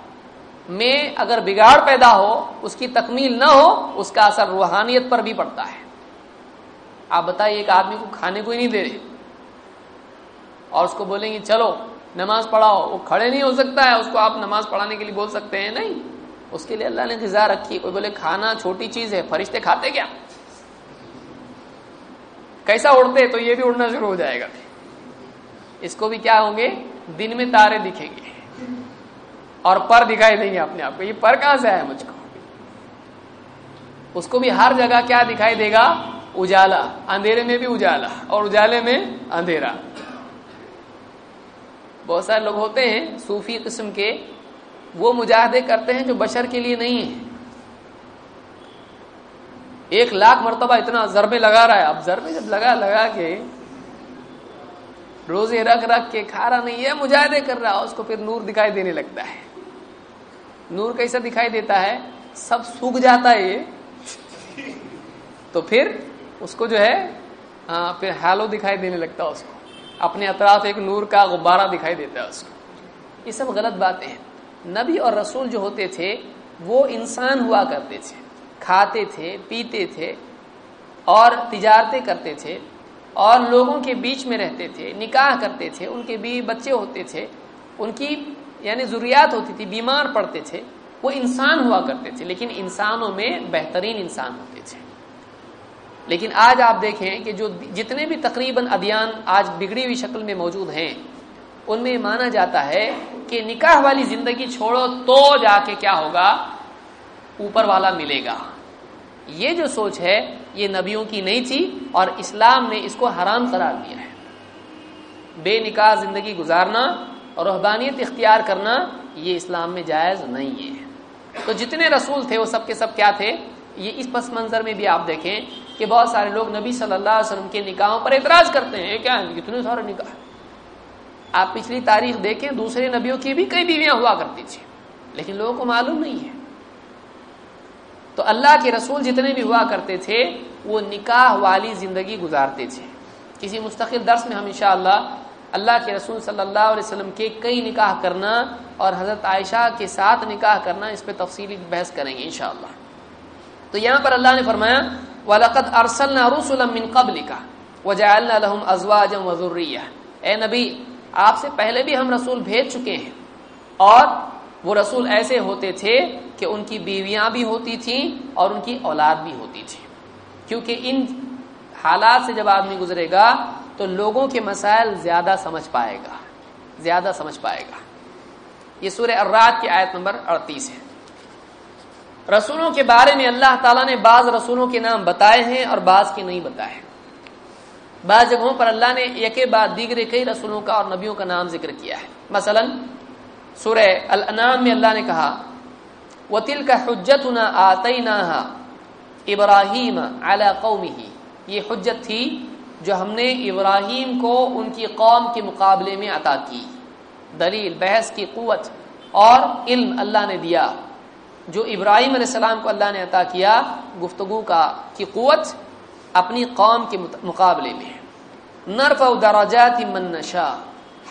میں اگر بگاڑ پیدا ہو، اس کی تکمیل نہ ہو، اس کا اثر روحانیت پر بھی پڑتا ہے۔ آپ بتائیے، ایک آدمی کو کھانے کو ہی نہیں دے رہے۔ اور اس کو بولیں گے، چلو، نماز پڑھاؤ۔ وہ کھڑے نہیں ہو سکتا ہے، اس کو آپ نماز پڑھانے کے لیے بول سکتے ہیں۔ نہیں، اس کے لیے اللہ نے غذا رکھی۔ کوئی بولے، کھانا چھوٹی چیز ہے، فرشتے کھاتے کیا؟ کیسا اڑتے تو یہ بھی اڑنا شروع ہو جائے گا۔ اس کو بھی کیا ہوں گے؟ دن میں تارے دکھیں گے۔ اور پر دکھائی دیں گے اپنے آپ کو۔ یہ پر کہاں سے آیا مجھ کو؟ اس کو بھی ہر جگہ کیا دکھائی دے گا؟ اجالا، اندھیرے میں بھی اجالا اور اجالے میں اندھیرا۔ بہت سارے لوگ ہوتے ہیں صوفی قسم کے، وہ مجاہدے کرتے ہیں جو بشر کے لیے نہیں ہے ایک لاکھ مرتبہ اتنا ضربے لگا رہا ہے۔ اب ضربے جب لگا لگا کے روزے رکھ رکھ کے کھا رہا نہیں ہے، مجاہدے کر رہا اس کو پھر نور دکھائی دینے لگتا ہے۔ نور کیسا دکھائی دیتا ہے؟ سب سوکھ جاتا ہے یہ۔ تو پھر اس کو جو ہے پھر ہیلو دکھائی دینے لگتا ہے اس کو۔ اپنے اطراف ایک نور کا غبارہ دکھائی دیتا ہے اس کو۔ یہ سب غلط باتیں ہیں۔ نبی اور رسول جو ہوتے تھے، وہ انسان ہوا کرتے تھے۔ کھاتے تھے، پیتے تھے اور تجارتیں کرتے تھے اور لوگوں کے بیچ میں رہتے تھے، نکاح کرتے تھے، ان کے بیوی بچے ہوتے تھے، ان کی یعنی ضروریات ہوتی تھی، بیمار پڑتے تھے، وہ انسان ہوا کرتے تھے۔ لیکن انسانوں میں بہترین انسان ہوتے تھے۔ لیکن آج آپ دیکھیں کہ جو جتنے بھی تقریباً ادیان آج بگڑی ہوئی شکل میں موجود ہیں، ان میں مانا جاتا ہے کہ نکاح والی زندگی چھوڑو تو جا کے کیا ہوگا؟ اوپر والا ملے گا۔ یہ جو سوچ ہے، یہ نبیوں کی نہیں تھی اور اسلام نے اس کو حرام قرار دیا ہے۔ بے نکاح زندگی گزارنا اور رحبانیت اختیار کرنا، یہ اسلام میں جائز نہیں ہے۔ تو جتنے رسول تھے، وہ سب کے سب کیا تھے؟ یہ اس پس منظر میں بھی آپ دیکھیں کہ بہت سارے لوگ نبی صلی اللہ علیہ وسلم کے نکاحوں پر اعتراض کرتے ہیں، کیا ہے؟ کتنے سارے نکاح آپ پچھلی تاریخ دیکھیں، دوسرے نبیوں کی بھی کئی بیویاں ہوا کرتی تھی لیکن لوگوں کو معلوم نہیں ہے۔ تو اللہ کے رسول جتنے بھی ہوا کرتے تھے، وہ نکاح والی زندگی گزارتے تھے۔ کسی مستقل درس میں ہم انشاءاللہ اللہ کے رسول صلی اللہ علیہ وسلم کے کئی نکاح کرنا اور حضرت عائشہ کے ساتھ نکاح کرنا اس پہ تفصیلی بحث کریں گے انشاءاللہ۔ تو یہاں پر اللہ نے فرمایا وَلَقَدْ أَرْسَلْنَا رُسُلًا مِّن قَبْلِكَ وَجَعَلْنَا لَهُمْ أَزْوَاجًا وَذُرِّيَّةً اے نبی، آپ سے پہلے بھی ہم رسول بھیج چکے ہیں۔ اور وہ رسول ایسے ہوتے تھے کہ ان کی بیویاں بھی ہوتی تھیں اور ان کی اولاد بھی ہوتی تھی۔ کیونکہ ان حالات سے جب آدمی گزرے گا تو لوگوں کے مسائل زیادہ سمجھ پائے گا۔ زیادہ سمجھ پائے گا۔ یہ سورہ ارات کی آیت نمبر اڑتیس ہے۔ رسولوں کے بارے میں اللہ تعالیٰ نے بعض رسولوں کے نام بتائے ہیں اور بعض کے نہیں بتائے بعض جگہوں پر اللہ نے ایک بعد دیگر کئی رسولوں کا اور نبیوں کا نام ذکر کیا ہے۔ مثلا سورہ الانام میں اللہ نے کہا وہ تل کا حجت نہ آتی نہ ابراہیم اعلی قومی یہ حجت تھی جو ہم نے ابراہیم کو ان کی قوم کے مقابلے میں عطا کی۔ دلیل، بحث کی قوت اور علم اللہ نے دیا۔ جو ابراہیم علیہ السلام کو اللہ نے عطا کیا، گفتگو کا، کی قوت اپنی قوم کے مقابلے میں نرف و دراجات من نشا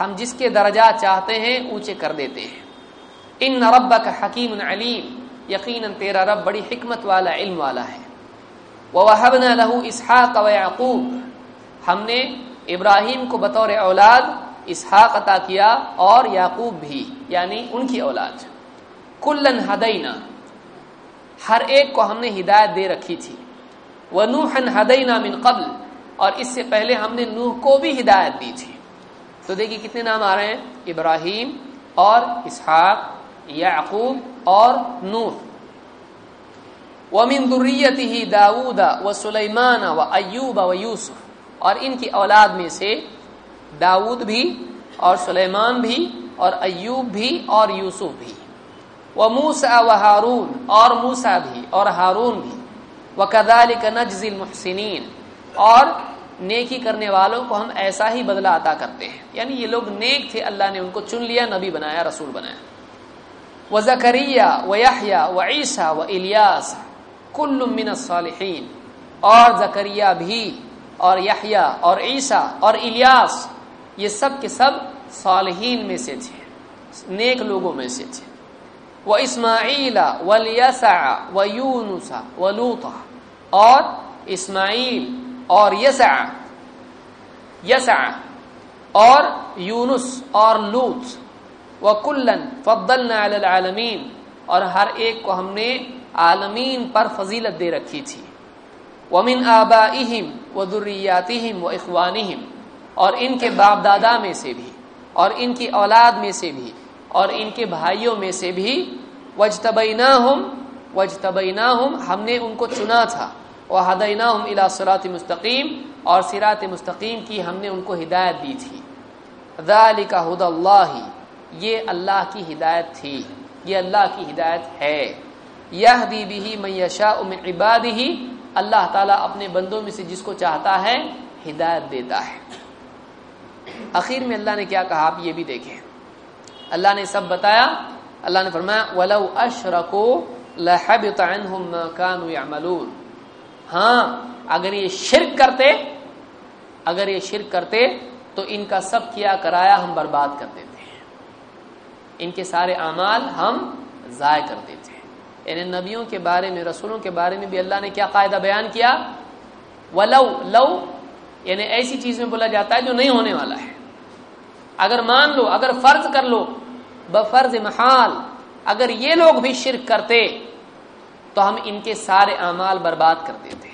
ہم جس کے درجات چاہتے ہیں، اونچے کر دیتے ہیں۔ ان نرب کا حکیم علیم، یقیناً تیرا رب بڑی حکمت والا، علم والا ہے۔ وہ لہو اسحاق و یعقوب، ہم نے ابراہیم کو بطور اولاد اسحاق عطا کیا اور یعقوب بھی یعنی ان کی اولاد۔ کلن ہدینا۔ ہر ایک کو ہم نے ہدایت دے رکھی تھی۔ وہ نوحن ہدینا من قبل۔ اور اس سے پہلے ہم نے نوح کو بھی ہدایت دی تھی۔ تو دیکھیے کتنے نام آ رہے ہیں۔ ابراہیم اور اسحاق، یعقوب اور نوح۔ ومن ذریته داود و سلیمان و ایوب و یوسف اور ان کی اولاد میں سے داود بھی اور سلیمان بھی اور ایوب بھی اور یوسف بھی۔ وہ موسا و ہارون اور موسا بھی، اور ہارون بھی. وہ کدال کا نجز المحسنین، اور نیکی کرنے والوں کو ہم ایسا ہی بدلہ عطا کرتے ہیں. یعنی یہ لوگ نیک تھے، اللہ نے ان کو چن لیا، نبی بنایا، رسول بنایا. وہ زکریہ و یحیا و عیسیٰ، و الیاس، کل من الصالحین. اور زکریہ بھی، اور یحیا اور عیسیٰ، اور الیاس، یہ سب کے سب صالحین میں سے تھے، نیک لوگوں میں سے تھے. وہ اسماعیل ولیسا و یونسا و لوتا اور اسماعیل اور یسع یسع اور یونس اور لوت و کلن فضلنا علی العالمین، اور ہر ایک کو ہم نے عالمین پر فضیلت دے رکھی تھی۔ ومن آبا اہم و دریاتہم و اخوانہم، اور ان کے باپ دادا میں سے بھی، اور ان کی اولاد میں سے بھی اور ان کے بھائیوں میں سے بھی وجتبینہ ہم وجتبینہ ہم ہم نے ان کو چنا تھا۔ وہ ہدینہ ہم مستقیم اور سرات مستقیم کی ہم نے ان کو ہدایت دی تھی۔ ذالک ہد اللہ یہ اللہ کی ہدایت تھی۔ یہ اللہ کی ہدایت ہے۔ یہ دی بھی میشا ام عباد ہی اللہ تعالیٰ اپنے بندوں میں سے جس کو چاہتا ہے ہدایت دیتا ہے۔ اخیر میں اللہ نے کیا کہا؟ آپ یہ بھی دیکھیں۔ اللہ نے سب بتایا اللہ نے فرمایا، ولو اشرکو لحبط عنهم ما كانوا يعملون۔ ہاں اگر یہ شرک کرتے، اگر یہ شرک کرتے تو ان کا سب کیا کرایا ہم برباد کر دیتے ہیں۔ ان کے سارے اعمال ہم ضائع کر دیتے یعنی نبیوں کے بارے میں، رسولوں کے بارے میں بھی اللہ نے کیا قاعدہ بیان کیا؟ ولو، لو یعنی ایسی چیز میں بولا جاتا ہے جو نہیں ہونے والا ہے۔ اگر مان لو، اگر فرض کر لو بفرض محال، اگر یہ لوگ بھی شرک کرتے، تو ہم ان کے سارے اعمال برباد کر دیتے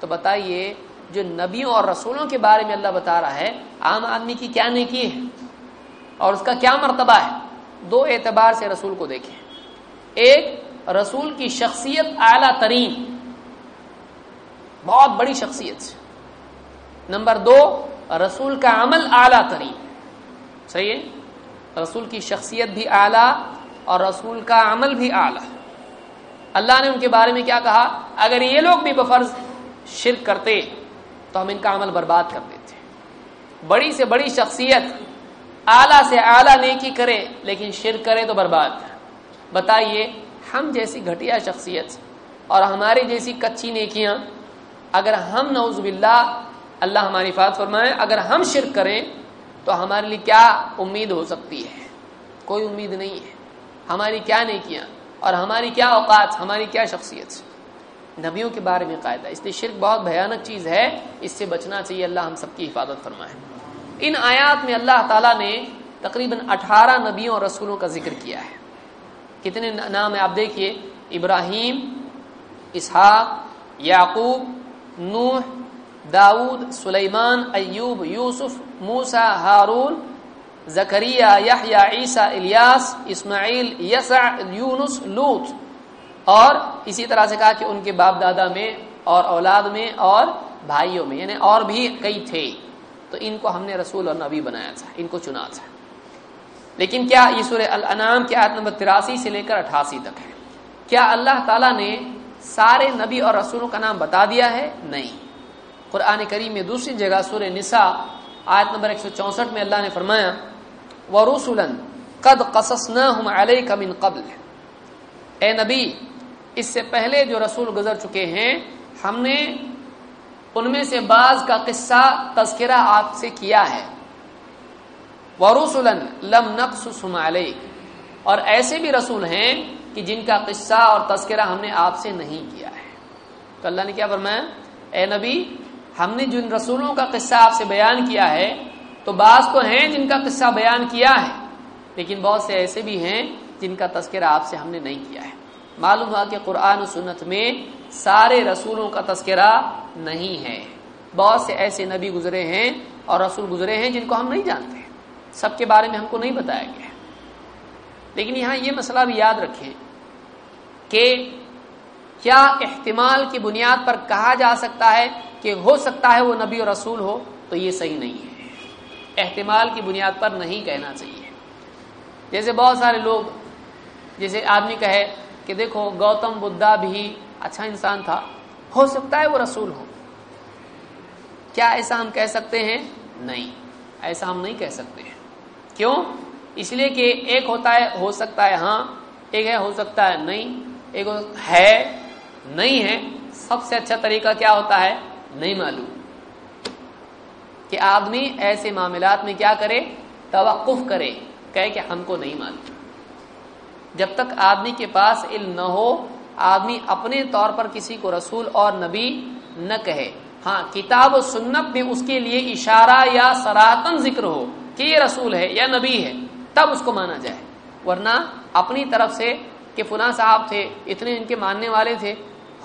تو بتائیے، جو نبیوں اور رسولوں کے بارے میں اللہ بتا رہا ہے، عام آدمی کی کیا نیکی ہے اور اس کا کیا مرتبہ ہے؟ دو اعتبار سے رسول کو دیکھیں۔ ایک، رسول کی شخصیت اعلی ترین۔ بہت بڑی شخصیت نمبر دو، رسول کا عمل اعلی ترین۔ صحیح ہے؟ رسول کی شخصیت بھی اعلی اور رسول کا عمل بھی اعلی۔ اللہ نے ان کے بارے میں کیا کہا؟ اگر یہ لوگ بھی بفرض شرک کرتے تو ہم ان کا عمل برباد کر دیتے۔ بڑی سے بڑی شخصیت اعلیٰ سے اعلیٰ نیکی کرے لیکن شرک کرے تو برباد۔ بتائیے، ہم جیسی گھٹیا شخصیت اور ہماری جیسی کچی نیکیاں، اگر ہم نوز باللہ، اللہ ہماری فات فرمائے، اگر ہم شرک کریں تو ہمارے لیے کیا امید ہو سکتی ہے؟ کوئی امید نہیں ہے۔ ہماری کیا نیکیاں؟ اور ہماری کیا اوقات؟ ہماری کیا شخصیت؟ نبیوں کے بارے میں قاعدہ اس لیے شرک بہت بھیانک چیز ہے۔ اس سے بچنا چاہیے۔ اللہ ہم سب کی حفاظت فرمائے۔ ان آیات میں اللہ تعالیٰ نے تقریباً اٹھارہ نبیوں اور رسولوں کا ذکر کیا ہے۔ کتنے نام ہے آپ دیکھیے۔ ابراہیم، اسحاق، یعقوب، نوح داود، سلیمان، ایوب، یوسف موسا ہارون، زکریہ یحییٰ عیسیٰ، الیاس، اسماعیل، یسع، یونس لوت اور اسی طرح سے کہا کہ ان کے باپ دادا میں اور اولاد میں اور بھائیوں میں یعنی اور بھی کئی تھے۔ تو ان کو ہم نے رسول اور نبی بنایا تھا، ان کو چنا تھا۔ لیکن کیا یہ سورہ الانام کی آیت نمبر تراسی سے لے کر اٹھاسی تک ہے؟ کیا اللہ تعالیٰ نے سارے نبی اور رسولوں کا نام بتا دیا ہے؟ نہیں۔ قرآن کریم میں دوسری جگہ سورہ نساء، آیت نمبر ایک سو چونسٹھ میں اللہ نے فرمایا وہ رسولن قد قصص من قبل۔ اے نبی، اس سے پہلے جو رسول گزر چکے ہیں، ہم نے ان میں سے بعض کا قصہ تذکرہ آپ سے کیا ہے۔ ورسولن لم نقص اور ایسے بھی رسول ہیں کہ جن کا قصہ اور تذکرہ ہم نے آپ سے نہیں کیا ہے۔ تو اللہ نے کیا فرمایا؟ اے نبی ہم نے جن رسولوں کا قصہ آپ سے بیان کیا ہے، تو بعض تو ہیں جن کا قصہ بیان کیا ہے، لیکن بہت سے ایسے بھی ہیں جن کا تذکرہ آپ سے ہم نے نہیں کیا ہے۔ معلوم ہوا کہ قرآن و سنت میں سارے رسولوں کا تذکرہ نہیں ہے۔ بہت سے ایسے نبی گزرے ہیں اور رسول گزرے ہیں جن کو ہم نہیں جانتے سب کے بارے میں ہم کو نہیں بتایا گیا لیکن یہاں یہ مسئلہ بھی یاد رکھیں کہ کیا احتمال کی بنیاد پر کہا جا سکتا ہے کہ ہو سکتا ہے وہ نبی اور رسول ہو، تو یہ صحیح نہیں ہے۔ احتمال کی بنیاد پر نہیں کہنا چاہیے۔ جیسے بہت سارے لوگ، جیسے آدمی کہے کہ دیکھو، گوتم بدھا بھی اچھا انسان تھا، ہو سکتا ہے وہ رسول ہو۔ کیا ایسا ہم کہہ سکتے ہیں؟ نہیں، ایسا ہم نہیں کہہ سکتے۔ ہیں کیوں؟ اس لیے کہ ایک ہوتا ہے، ہو سکتا ہے ہاں ایک ہے، ہو سکتا ہے نہیں، ایک ہے، نہیں ہے۔ سب سے اچھا طریقہ کیا ہوتا ہے؟ نہیں معلوم کہ آدمی ایسے معاملات میں کیا کرے، توقف کرے، کہے کہ ہم کو نہیں معلوم۔ جب تک آدمی کے پاس علم نہ ہو، آدمی اپنے طور پر کسی کو رسول اور نبی نہ کہے۔ ہاں کتاب و سنت میں اس کے لیے اشارہ یا سراتن ذکر ہو کہ یہ رسول ہے یا نبی ہے، تب اس کو مانا جائے۔ ورنہ اپنی طرف سے کہ فلاں صاحب تھے، اتنے ان کے ماننے والے تھے،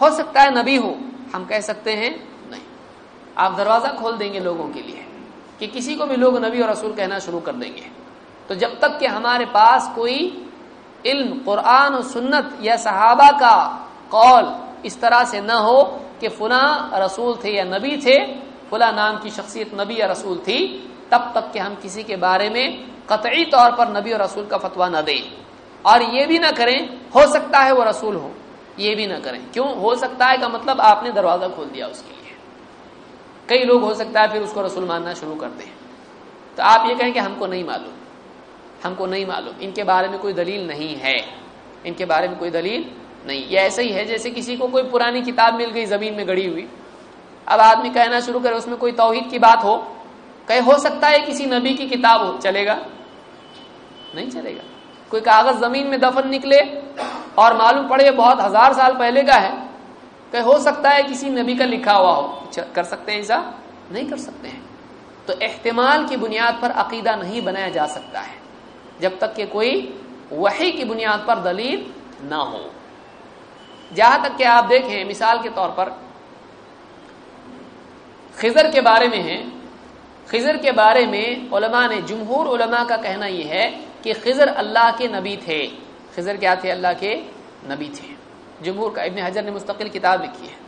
ہو سکتا ہے نبی ہو۔ ہم کہہ سکتے ہیں آپ دروازہ کھول دیں گے لوگوں کے لیے کہ کسی کو بھی لوگ نبی اور رسول کہنا شروع کر دیں گے۔ تو جب تک کہ ہمارے پاس کوئی علم، قرآن و سنت یا صحابہ کا قول اس طرح سے نہ ہو کہ فلاں رسول تھے یا نبی تھے، فلاں نام کی شخصیت نبی یا رسول تھی، تب تک کہ ہم کسی کے بارے میں قطعی طور پر نبی اور رسول کا فتوا نہ دیں۔ اور یہ بھی نہ کریں، ہو سکتا ہے وہ رسول ہو یہ بھی نہ کریں۔ کیوں؟ ہو سکتا ہے کا مطلب آپ نے دروازہ کھول دیا اس کے لیے۔ کئی لوگ ہو سکتا ہے پھر اس کو رسول ماننا شروع کرتے ہیں تو آپ یہ کہیں کہ ہم کو نہیں معلوم۔ ہم کو نہیں معلوم۔ ان کے بارے میں کوئی دلیل نہیں ہے۔ ان کے بارے میں کوئی دلیل نہیں۔ یہ ایسا ہی ہے جیسے کسی کو کوئی پرانی کتاب مل گئی زمین میں گڑی ہوئی۔ اب آدمی کہنا شروع کرے اس میں کوئی توحید کی بات ہو۔ کہ ہو سکتا ہے کسی نبی کی کتاب ہو، چلے گا؟ نہیں چلے گا۔ کوئی کاغذ زمین میں دفن نکلے اور معلوم پڑے بہت ہزار سال پہلے کا ہے۔ کہ ہو سکتا ہے کسی نبی کا لکھا ہوا ہو۔ اچھا، کر سکتے ہیں ایسا؟ نہیں کر سکتے ہیں۔ تو احتمال کی بنیاد پر عقیدہ نہیں بنایا جا سکتا ہے۔ جب تک کہ کوئی وہی کی بنیاد پر دلیل نہ ہو۔ جہاں تک کہ آپ دیکھیں، مثال کے طور پر خزر کے بارے میں ہے خزر کے بارے میں علماء نے، جمہور علماء کا کہنا یہ ہے کہ خزر اللہ کے نبی تھے۔ خزر کیا تھے؟ اللہ کے نبی تھے۔ جمہور کا ابن حجر نے مستقل کتاب لکھی ہے۔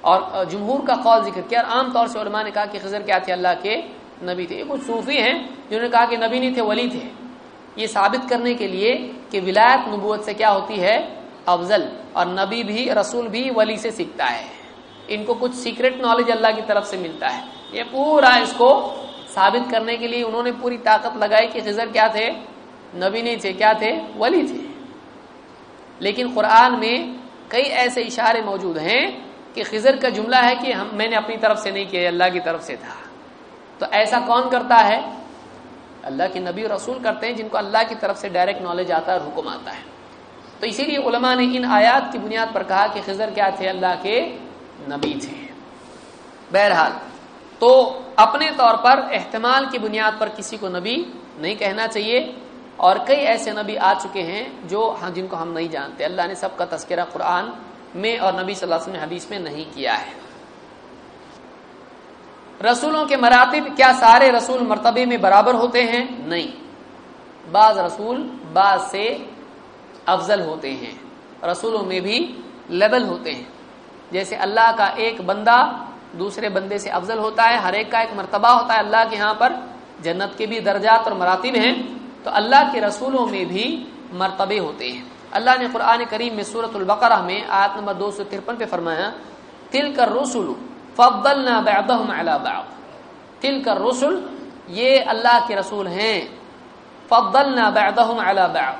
اور جمہور کا قول ذکر کیا اور عام طور سے علماء نے کہا کہ خزر کیا تھے؟ اللہ کے نبی تھے۔ یہ کچھ صوفی ہیں جنہوں نے کہا کہ نبی نہیں تھے، ولی تھے۔ یہ ثابت کرنے کے لیے کہ ولایت نبوت سے کیا ہوتی ہے؟ افضل۔ اور نبی بھی، رسول بھی ولی سے سیکھتا ہے۔ ان کو کچھ سیکرٹ نالج اللہ کی طرف سے ملتا ہے۔ یہ پورا اس کو ثابت کرنے کے لیے انہوں نے پوری طاقت لگائی کہ خزر کیا تھے؟ نبی نہیں تھے، کیا تھے؟ ولی تھے۔ لیکن قرآن میں کئی ایسے اشارے موجود ہیں کہ خزر کا جملہ ہے کہ ہم میں نے اپنی طرف سے نہیں کیا اللہ کی طرف سے تھا۔ تو ایسا کون کرتا ہے؟ اللہ کے نبی رسول کرتے ہیں جن کو اللہ کی طرف سے ڈائریکٹ نالج آتا ہے اور حکم آتا ہے۔ تو اسی لیے علماء نے ان آیات کی بنیاد پر کہا کہ خزر کیا تھے؟ اللہ کے نبی تھے۔ بہرحال، تو اپنے طور پر احتمال کی بنیاد پر کسی کو نبی نہیں کہنا چاہیے۔ اور کئی ایسے نبی آ چکے ہیں جو ہاں جن کو ہم نہیں جانتے۔ اللہ نے سب کا تذکرہ قرآن میں اور نبی صلی اللہ علیہ وسلم حدیث میں نہیں کیا ہے۔ رسولوں کے مراتب کیا سارے رسول مرتبے میں برابر ہوتے ہیں؟ نہیں۔ بعض رسول بعض سے افضل ہوتے ہیں۔ رسولوں میں بھی لیول ہوتے ہیں۔ جیسے اللہ کا ایک بندہ دوسرے بندے سے افضل ہوتا ہے، ہر ایک کا ایک مرتبہ ہوتا ہے۔ اللہ کے یہاں پر جنت کے بھی درجات اور مراتب ہیں۔ تو اللہ کے رسولوں میں بھی مرتبے ہوتے ہیں۔ اللہ نے قرآن کریم میں سورت البقرہ میں آیت نمبر دو سو ترپن پہ فرمایا تل کر رسول فبل تل کر رسول یہ اللہ کے رسول ہیں۔ فبل نہ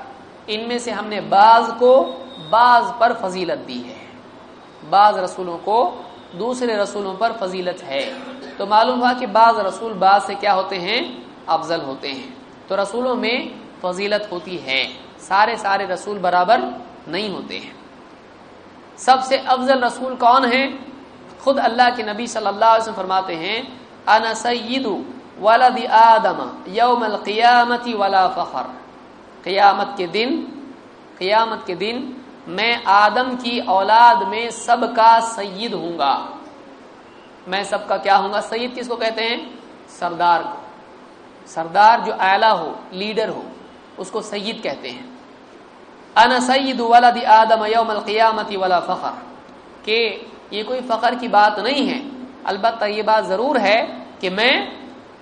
ان میں سے ہم نے بعض کو بعض پر فضیلت دی ہے۔ بعض رسولوں کو دوسرے رسولوں پر فضیلت ہے۔ تو معلوم ہوا کہ بعض رسول بعض سے کیا ہوتے ہیں؟ افضل ہوتے ہیں۔ تو رسولوں میں فضیلت ہوتی ہے۔ سارے سارے رسول برابر نہیں ہوتے ہیں۔ سب سے افضل رسول کون ہے خود اللہ کے نبی صلی اللہ علیہ وسلم فرماتے ہیں، انا سید ولد آدم یوم القیامت ولا فخر. قیامت کے دن، قیامت کے دن میں آدم کی اولاد میں سب کا سید ہوں گا۔ میں سب کا کیا ہوں گا؟ سید کس کو کہتے ہیں؟ سردار کو۔ سردار جو اعلی ہو، لیڈر ہو، اس کو سید کہتے ہیں۔ انا سید ولد آدم یوم القیامت ولا فخر۔ کہ یہ کوئی فخر کی بات نہیں ہے۔ البتہ یہ بات ضرور ہے کہ میں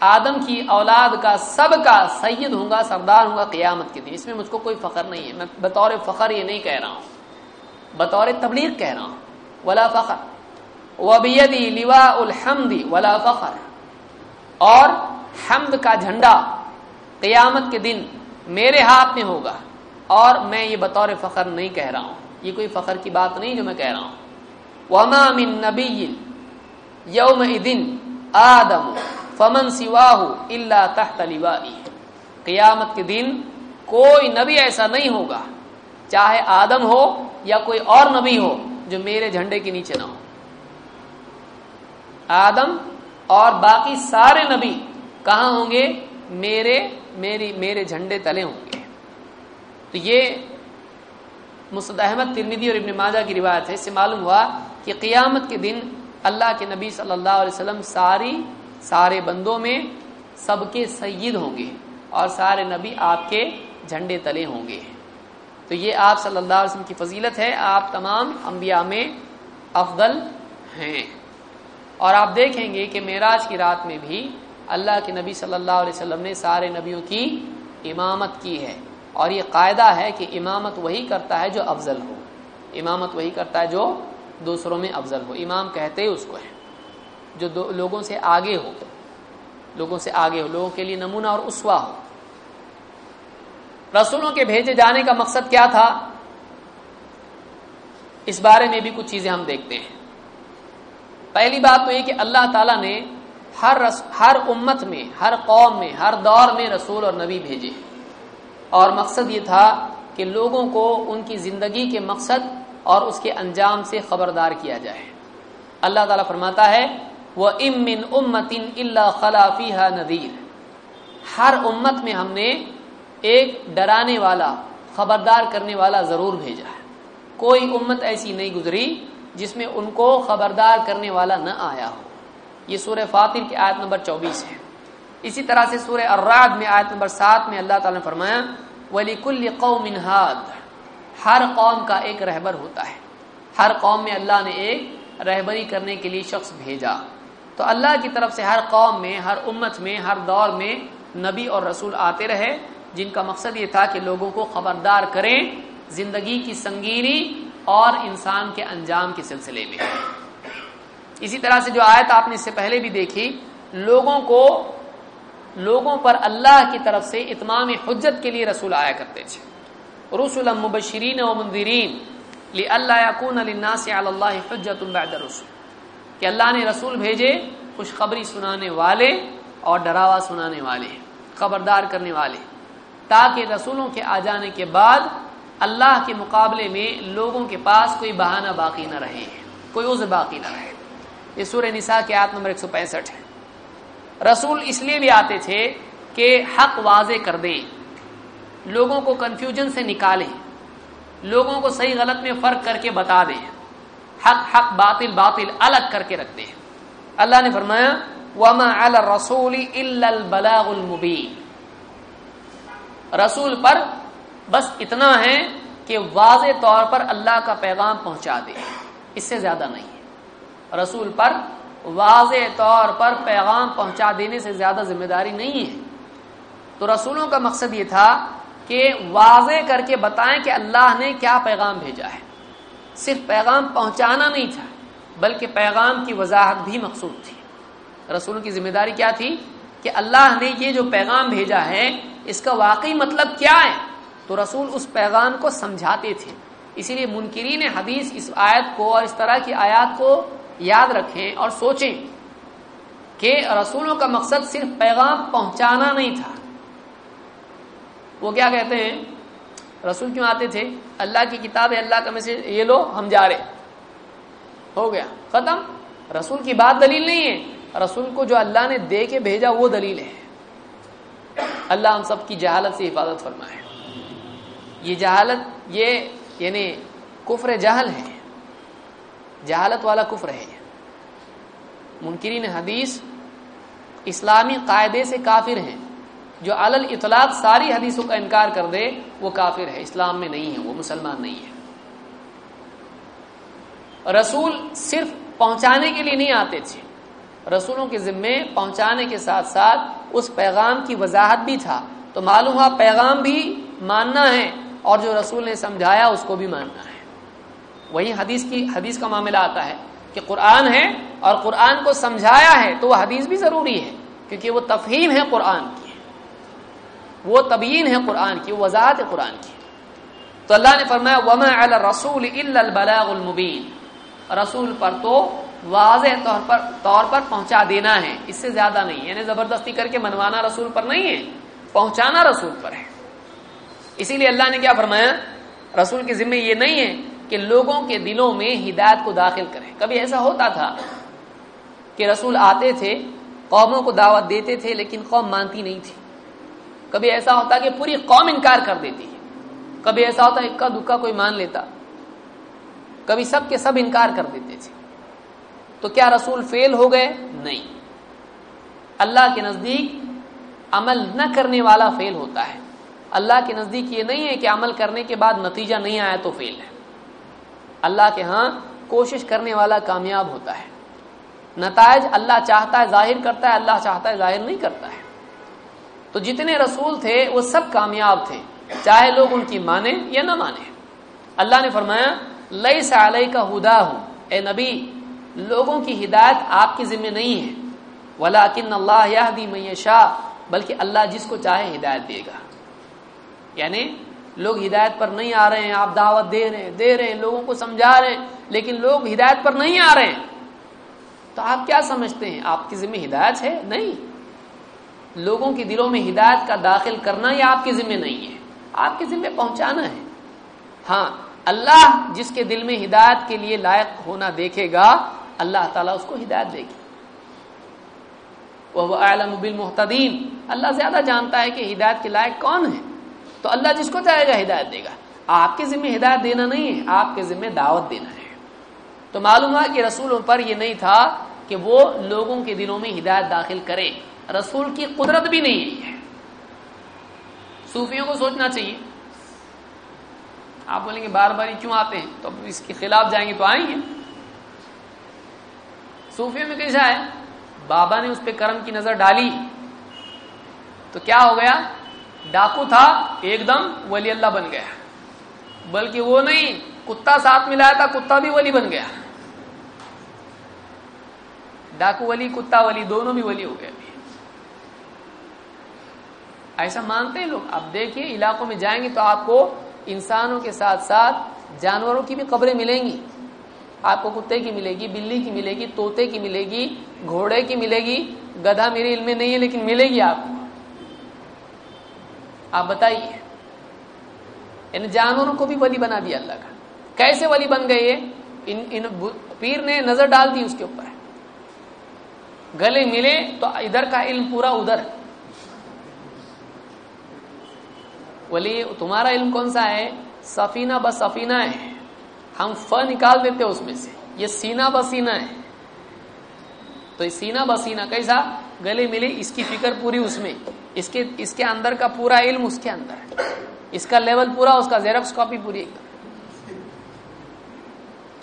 آدم کی اولاد کا سب کا سید ہوں گا، سردار ہوں گا قیامت کے دن۔ اس میں مجھ کو کوئی فخر نہیں ہے۔ میں بطور فخر یہ نہیں کہہ رہا ہوں۔ بطور تبلیغ کہہ رہا ہوں۔ ولا فخر۔ وبیدی لوا الحمدی ولا فخر۔ اور حمد کا جھنڈا قیامت کے دن میرے ہاتھ میں ہوگا اور میں یہ بطور فخر نہیں کہہ رہا ہوں۔ یہ کوئی فخر کی بات نہیں جو میں کہہ رہا ہوں۔ وما من نبی یوم دن آدم فمن سواہ اللہ تحت لوائی قیامت کے دن کوئی نبی ایسا نہیں ہوگا، چاہے آدم ہو یا کوئی اور نبی ہو جو میرے جھنڈے کے نیچے نہ ہو۔ آدم اور باقی سارے نبی کہاں ہوں گے؟ میرے، میری، میرے جھنڈے تلے ہوں گے۔ تو یہ مسد احمد ترمیدی اور ابن ماجہ کی روایت ہے۔ اس سے معلوم ہوا کہ قیامت کے دن اللہ کے نبی صلی اللہ علیہ وسلم ساری، سارے بندوں میں سب کے سید ہوں گے اور سارے نبی آپ کے جھنڈے تلے ہوں گے۔ تو یہ آپ صلی اللہ علیہ وسلم کی فضیلت ہے۔ آپ تمام انبیاء میں افضل ہیں۔ اور آپ دیکھیں گے کہ معراج کی رات میں بھی اللہ کے نبی صلی اللہ علیہ وسلم نے سارے نبیوں کی امامت کی ہے اور یہ قاعدہ ہے کہ امامت وہی کرتا ہے جو افضل ہو۔ امامت وہی کرتا ہے جو دوسروں میں افضل ہو۔ امام کہتے اس کو ہے جو دو لوگوں سے آگے ہو۔ لوگوں سے آگے ہو۔ لوگوں کے لیے نمونہ اور اسوا ہو۔ رسولوں کے بھیجے جانے کا مقصد کیا تھا؟ اس بارے میں بھی کچھ چیزیں ہم دیکھتے ہیں۔ پہلی بات تو یہ کہ اللہ تعالیٰ نے ہر رس، ہر امت میں، ہر قوم میں، ہر دور میں رسول اور نبی بھیجے۔ اور مقصد یہ تھا کہ لوگوں کو ان کی زندگی کے مقصد اور اس کے انجام سے خبردار کیا جائے۔ اللہ تعالیٰ فرماتا ہے وہ امن امتن اللہ خلافی ندیر ہر امت میں ہم نے ایک ڈرانے والا، خبردار کرنے والا ضرور بھیجا ہے۔ کوئی امت ایسی نہیں گزری جس میں ان کو خبردار کرنے والا نہ آیا ہو۔ یہ سورہ فاطر کی آیت نمبر چوبیس ہے۔ اسی طرح سے سورہ الرعد میں آیت نمبر سات میں اللہ تعالی نے فرمایا ولی کل قوم ہر قوم کا ایک رہبر ہوتا ہے۔ ہر قوم میں اللہ نے ایک رہبری کرنے کے لیے شخص بھیجا۔ تو اللہ کی طرف سے ہر قوم میں، ہر امت میں، ہر دور میں نبی اور رسول آتے رہے۔ جن کا مقصد یہ تھا کہ لوگوں کو خبردار کریں زندگی کی سنگینی اور انسان کے انجام کے سلسلے میں۔ اسی طرح سے جو آیت آپ نے اس سے پہلے بھی دیکھی، لوگوں کو، لوگوں پر اللہ کی طرف سے اتمام حجت کے لیے رسول آیا کرتے تھے۔ رسول مبشرین و مندرین لی اللہ یقون اللہ حجت بعد رسول کہ اللہ نے رسول بھیجے، خوشخبری سنانے والے اور ڈراوا سنانے والے خبردار کرنے والے تاکہ رسولوں کے آ جانے کے بعد اللہ کے مقابلے میں لوگوں کے پاس کوئی بہانہ باقی نہ رہے، کوئی عذر باقی نہ رہے۔ یہ سورہ نساء کے آت نمبر 165 ہے۔ رسول اس لیے بھی آتے تھے کہ حق واضح کر دیں، لوگوں کو کنفیوژن سے نکالیں، لوگوں کو صحیح غلط میں فرق کر کے بتا دیں۔ حق حق، باطل باطل الگ کر کے رکھ دیں۔ اللہ نے فرمایا، وما رسول البلاغ المبین رسول پر بس اتنا ہے کہ واضح طور پر اللہ کا پیغام پہنچا دے اس سے زیادہ نہیں۔ رسول پر واضح طور پر پیغام پہنچا دینے سے زیادہ ذمہ داری نہیں ہے۔ تو رسولوں کا مقصد یہ تھا کہ واضح کر کے بتائیں کہ اللہ نے کیا پیغام بھیجا ہے۔ صرف پیغام پہنچانا نہیں تھا، بلکہ پیغام کی وضاحت بھی مقصود تھی۔ رسولوں کی ذمہ داری کیا تھی؟ کہ اللہ نے یہ جو پیغام بھیجا ہے، اس کا واقعی مطلب کیا ہے؟ تو رسول اس پیغام کو سمجھاتے تھے۔ اسی لیے منکرین حدیث اس آیت کو اور اس طرح کی آیات کو یاد رکھیں اور سوچیں کہ رسولوں کا مقصد صرف پیغام پہنچانا نہیں تھا۔ وہ کیا کہتے ہیں؟ رسول کیوں آتے تھے؟ اللہ کی کتاب ہے، اللہ کا میسج، یہ لو، ہم جا رہے ہو گیا، ختم۔ رسول کی بات دلیل نہیں ہے۔ رسول کو جو اللہ نے دے کے بھیجا، وہ دلیل ہے۔ اللہ ہم سب کی جہالت سے حفاظت فرمائے۔ یہ جہالت، یہ یعنی کفر جہل ہے۔ جہالت والا کفر ہے۔ منکرین حدیث اسلامی قاعدے سے کافر ہیں۔ جو علل اطلاق ساری حدیثوں کا انکار کر دے، وہ کافر ہے اسلام میں نہیں ہے وہ مسلمان نہیں ہے رسول صرف پہنچانے کے لیے نہیں آتے تھے۔ رسولوں کے ذمے پہنچانے کے ساتھ ساتھ اس پیغام کی وضاحت بھی تھا۔ تو معلوم ہوا پیغام بھی ماننا ہے اور جو رسول نے سمجھایا، اس کو بھی ماننا ہے۔ وہی حدیث کی، حدیث کا معاملہ آتا ہے۔ کہ قرآن ہے اور قرآن کو سمجھایا ہے تو وہ حدیث بھی ضروری ہے، کیونکہ وہ تفہیم ہے قرآن کی۔ وہ تبیین ہے قرآن کی وضاحت ہے قرآن کی۔ تو اللہ نے فرمایا، وما علی رسول البلاغ المبین رسول پر تو واضح طور پر طور پر پہنچا دینا ہے، اس سے زیادہ نہیں۔ یعنی زبردستی کر کے منوانا رسول پر نہیں ہے، پہنچانا رسول پر ہے۔ اسی لیے اللہ نے کیا فرمایا، رسول کے ذمہ یہ نہیں ہے کہ لوگوں کے دلوں میں ہدایت کو داخل کرے کبھی ایسا ہوتا تھا کہ رسول آتے تھے، قوموں کو دعوت دیتے تھے، لیکن قوم مانتی نہیں تھی۔ کبھی ایسا ہوتا کہ پوری قوم انکار کر دیتی ہے۔ کبھی ایسا ہوتا اکا دکا کوئی مان لیتا۔ کبھی سب کے سب انکار کر دیتے تھے۔ تو کیا رسول فیل ہو گئے؟ نہیں۔ اللہ کے نزدیک عمل نہ کرنے والا فیل ہوتا ہے۔ اللہ کے نزدیک یہ نہیں ہے کہ عمل کرنے کے بعد نتیجہ نہیں آیا تو فیل ہے۔ اللہ کے ہاں کوشش کرنے والا کامیاب ہوتا ہے۔ نتائج اللہ چاہتا ہے ظاہر کرتا ہے، اللہ چاہتا ہے ظاہر نہیں کرتا ہے۔ تو جتنے رسول تھے، وہ سب کامیاب تھے۔ چاہے لوگ ان کی مانے یا نہ مانے اللہ نے فرمایا لئی سالئی کا ہدا ہوں اے نبی، لوگوں کی ہدایت آپ کی ذمہ نہیں ہے۔ ولاکن اللہ دی میشا بلکہ اللہ جس کو چاہے ہدایت دے گا۔ یعنی لوگ ہدایت پر نہیں آ رہے ہیں، آپ دعوت دے رہے ہیں، دے رہے ہیں، لوگوں کو سمجھا رہے ہیں، لیکن لوگ ہدایت پر نہیں آ رہے ہیں۔ تو آپ کیا سمجھتے ہیں؟ آپ کی ذمہ ہدایت ہے؟ نہیں۔ لوگوں کے دلوں میں ہدایت کا داخل کرنا یہ آپ کی ذمہ نہیں ہے۔ آپ کے ذمہ پہنچانا ہے۔ ہاں اللہ جس کے دل میں ہدایت کے لیے لائق ہونا دیکھے گا، اللہ تعالیٰ اس کو ہدایت دے گی۔ وہ عالم بالمحتدین اللہ زیادہ جانتا ہے کہ ہدایت کے لائق کون ہے۔ تو اللہ جس کو چاہے گا ہدایت دے گا۔ آپ کے ذمہ ہدایت دینا نہیں ہے، آپ کے ذمہ دعوت دینا ہے۔ تو معلوم ہوا کہ رسولوں پر یہ نہیں تھا کہ وہ لوگوں کے دلوں میں ہدایت داخل کرے رسول کی قدرت بھی نہیں ہے۔ صوفیوں کو سوچنا چاہیے۔ آپ بولیں گے، بار بار یہ کیوں آتے ہیں؟ تو اس کے خلاف جائیں گے تو آئیں گے۔ صوفیوں میں کیسا ہے؟ بابا نے اس پہ کرم کی نظر ڈالی۔ تو کیا ہو گیا؟ ڈاکو تھا، ایک دم ولی اللہ بن گیا۔ بلکہ وہ نہیں، کتا ساتھ ملایا تھا، کتا بھی ولی بن گیا۔ ڈاکو ولی، کتا ولی، دونوں بھی ولی ہو گئے ایسا مانتے ہیں لوگ۔ اب دیکھیے، علاقوں میں جائیں گے تو آپ کو انسانوں کے ساتھ ساتھ جانوروں کی بھی قبریں ملیں گی۔ آپ کو کتے کی ملے گی، بلی کی ملے گی توتے کی ملے گی، گھوڑے کی ملے گی۔ گدھا میرے علم میں نہیں ہے، لیکن ملے گی آپ کو۔ آپ بتائیے۔ ان جانوروں کو بھی ولی بنا دیا اللہ کا۔ کیسے ولی بن گئے ان ان پیر نے نظر ڈال دی اس کے اوپر۔ گلے ملے تو ادھر کا علم پورا ادھر۔ ولی، تمہارا علم کون سا ہے؟ سفینہ بس سفینہ ہے۔ ہم ف نکال دیتے اس میں سے۔ یہ سینا بسینا ہے۔ تو سینا بسینا کیسا؟ گلے ملے اس کی فکر پوری اس میں۔ اس کے اس کے اندر کا پورا علم اس کے اندر ہے۔ اس کا لیول پورا، اس کا زیرکس کاپی پوری ایک۔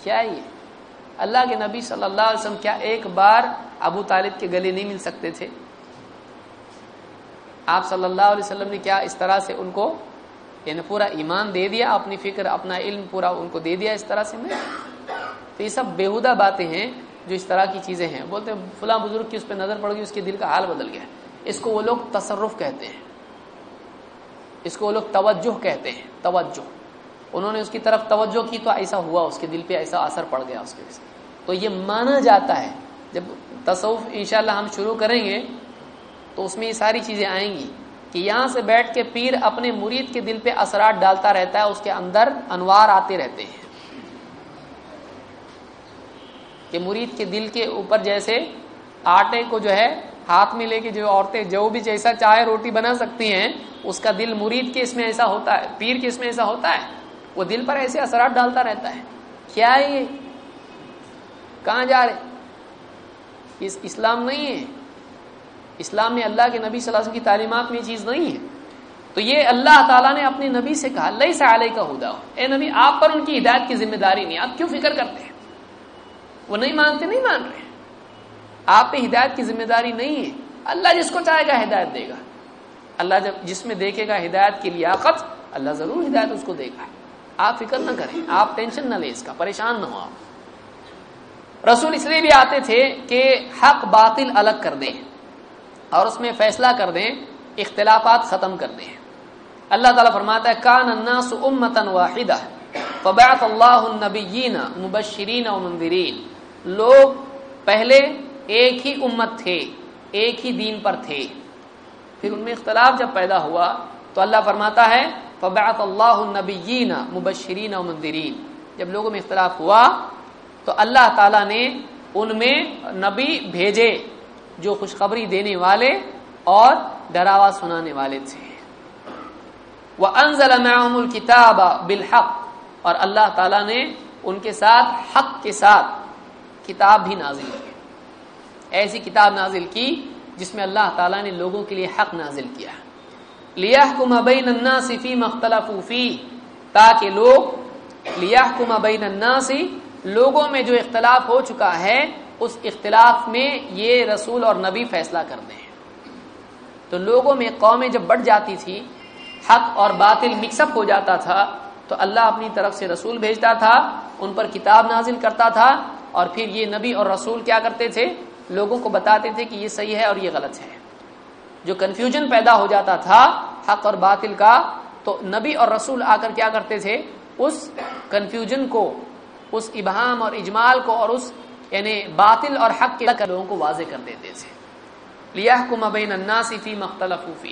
کیا یہ؟ اللہ کے نبی صلی اللہ علیہ وسلم کیا ایک بار ابو طالب کے گلے نہیں مل سکتے تھے؟ آپ صلی اللہ علیہ وسلم نے کیا اس طرح سے ان کو یعنی پورا ایمان دے دیا، اپنی فکر، اپنا علم پورا ان کو دے دیا اس طرح سے نہیں تو یہ سب بےحدہ باتیں ہیں جو اس طرح کی چیزیں ہیں۔ بولتے ہیں، فلاں بزرگ کی اس پہ نظر پڑ گئی، اس کے دل کا حال بدل گیا۔ اس کو وہ لوگ تصرف کہتے ہیں۔ اس کو وہ لوگ توجہ کہتے ہیں۔ توجہ۔ انہوں نے اس کی طرف توجہ کی تو ایسا ہوا، اس کے دل پہ ایسا اثر پڑ گیا اس کے تو یہ مانا جاتا ہے۔ جب تصوف انشاءاللہ ہم شروع کریں گے تو اس میں یہ ساری چیزیں آئیں گی کہ یہاں سے بیٹھ کے پیر اپنے مرید کے دل پہ اثرات ڈالتا رہتا ہے، اس کے اندر انوار آتے رہتے ہیں۔ کہ مرید کے دل کے اوپر جیسے آٹے کو جو ہے ہاتھ میں لے کے جو عورتیں جو بھی جیسا چاہے روٹی بنا سکتی ہیں، اس کا دل مرید کے اس میں ایسا ہوتا ہے، پیر کے اس میں ایسا ہوتا ہے۔ وہ دل پر ایسے اثرات ڈالتا رہتا ہے۔ کیا ہے یہ؟ کہاں جا رہے؟ اس اسلام نہیں ہے۔ اسلام میں اللہ کے نبی صلی اللہ علیہ وسلم کی تعلیمات میں یہ چیز نہیں ہے۔ تو یہ اللہ تعالیٰ نے اپنے نبی سے کہا اللہ سے علیہ کا ہدا۔ اے نبی، آپ پر ان کی ہدایت کی ذمہ داری نہیں، آپ کیوں فکر کرتے ہیں؟ وہ نہیں مانتے، نہیں مان رہے۔ آپ پہ ہدایت کی ذمہ داری نہیں ہے۔ اللہ جس کو چاہے گا ہدایت دے گا۔ اللہ جب جس میں دیکھے گا ہدایت کی لیاقت اللہ ضرور ہدایت اس کو دے گا۔ آپ فکر نہ کریں، آپ ٹینشن نہ لیں اس کا، پریشان نہ ہو آپ۔ رسول اس لیے بھی آتے تھے کہ حق باطل الگ کر دیں اور اس میں فیصلہ کر دیں، اختلافات ختم کر دیں۔ اللہ تعالیٰ فرماتا ہے، کان الناس امتا واحدہ، فبعث اللہ النبیین مبشرین و منذرین۔ لوگ پہلے ایک ہی امت تھے، ایک ہی دین پر تھے۔ پھر ان میں اختلاف جب پیدا ہوا تو اللہ فرماتا ہے، فبعث اللہ النبیین مبشرین و منذرین جب لوگوں میں اختلاف ہوا تو اللہ تعالیٰ نے ان میں نبی بھیجے جو خوشخبری دینے والے اور ڈراوا سنانے والے تھے۔ وہ انزل الکتاب بالحق۔ اور اللہ تعالیٰ نے ان کے ساتھ، حق کے ساتھ کتاب بھی نازل کی۔ ایسی کتاب نازل کی جس میں اللہ تعالیٰ نے لوگوں کے لیے حق نازل کیا لیا بین الناس فی مختلف تاکہ لوگ لیا بین الناس، لوگوں میں جو اختلاف ہو چکا ہے، اس اختلاف میں یہ رسول اور نبی فیصلہ کر دیں۔ تو لوگوں میں قومیں جب بڑھ جاتی تھی، حق اور باطل مکس اپ ہو جاتا تھا، تو اللہ اپنی طرف سے رسول بھیجتا تھا، ان پر کتاب نازل کرتا تھا، اور پھر یہ نبی اور رسول کیا کرتے تھے؟ لوگوں کو بتاتے تھے کہ یہ صحیح ہے اور یہ غلط ہے۔ جو کنفیوژن پیدا ہو جاتا تھا، حق اور باطل کا، تو نبی اور رسول آ کر کیا کرتے تھے؟ اس کنفیوژن کو، اس ابہام اور اجمال کو اور اس یعنی باطل اور حق کے لوگوں کو واضح کر دیتے تھے۔ لیا بین الناس فی مختلف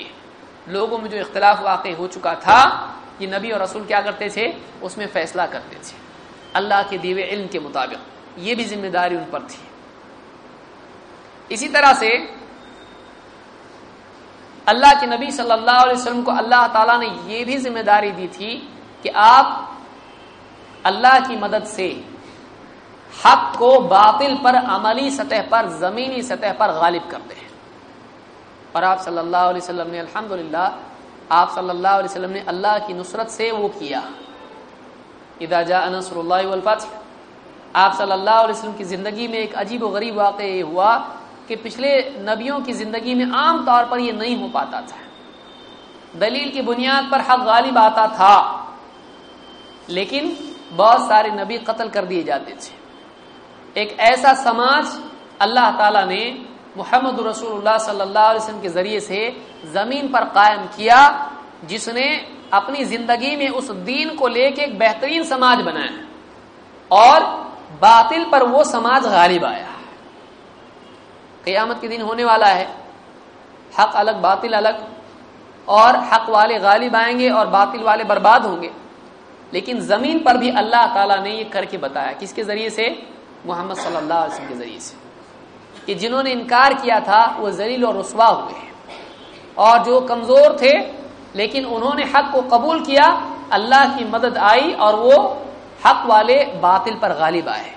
لوگوں میں جو اختلاف واقع ہو چکا تھا، یہ نبی اور رسول کیا کرتے تھے؟ اس میں فیصلہ کرتے تھے۔ اللہ کے دیوے علم کے مطابق۔ یہ بھی ذمہ داری ان پر تھی۔ اسی طرح سے اللہ کے نبی صلی اللہ علیہ وسلم کو اللہ تعالیٰ نے یہ بھی ذمہ داری دی تھی کہ آپ اللہ کی مدد سے حق کو باطل پر عملی سطح پر، زمینی سطح پر غالب کرتے ہیں۔ اور آپ صلی اللہ علیہ وسلم نے الحمد آپ صلی اللہ علیہ وسلم نے اللہ کی نصرت سے وہ کیا۔ ادا جا نصر اللہ والفتح، آپ صلی اللہ علیہ وسلم کی زندگی میں ایک عجیب و غریب واقع یہ ہوا کہ پچھلے نبیوں کی زندگی میں عام طور پر یہ نہیں ہو پاتا تھا۔ دلیل کی بنیاد پر حق غالب آتا تھا۔ لیکن بہت سارے نبی قتل کر دیے جاتے تھے۔ ایک ایسا سماج اللہ تعالی نے محمد رسول اللہ صلی اللہ علیہ وسلم کے ذریعے سے زمین پر قائم کیا، جس نے اپنی زندگی میں اس دین کو لے کے ایک بہترین سماج بنایا۔ اور باطل پر وہ سماج غالب آیا۔ قیامت کے دن ہونے والا ہے۔ حق الگ، باطل الگ۔ اور حق والے غالب آئیں گے اور باطل والے برباد ہوں گے۔ لیکن زمین پر بھی اللہ تعالیٰ نے یہ کر کے بتایا۔ کس کے ذریعے سے؟ محمد صلی اللہ علیہ وسلم کے ذریعے سے۔ کہ جنہوں نے انکار کیا تھا، وہ زلیل اور رسوا ہوئے اور جو کمزور تھے، لیکن انہوں نے حق کو قبول کیا، اللہ کی مدد آئی اور وہ حق والے باطل پر غالب آئے۔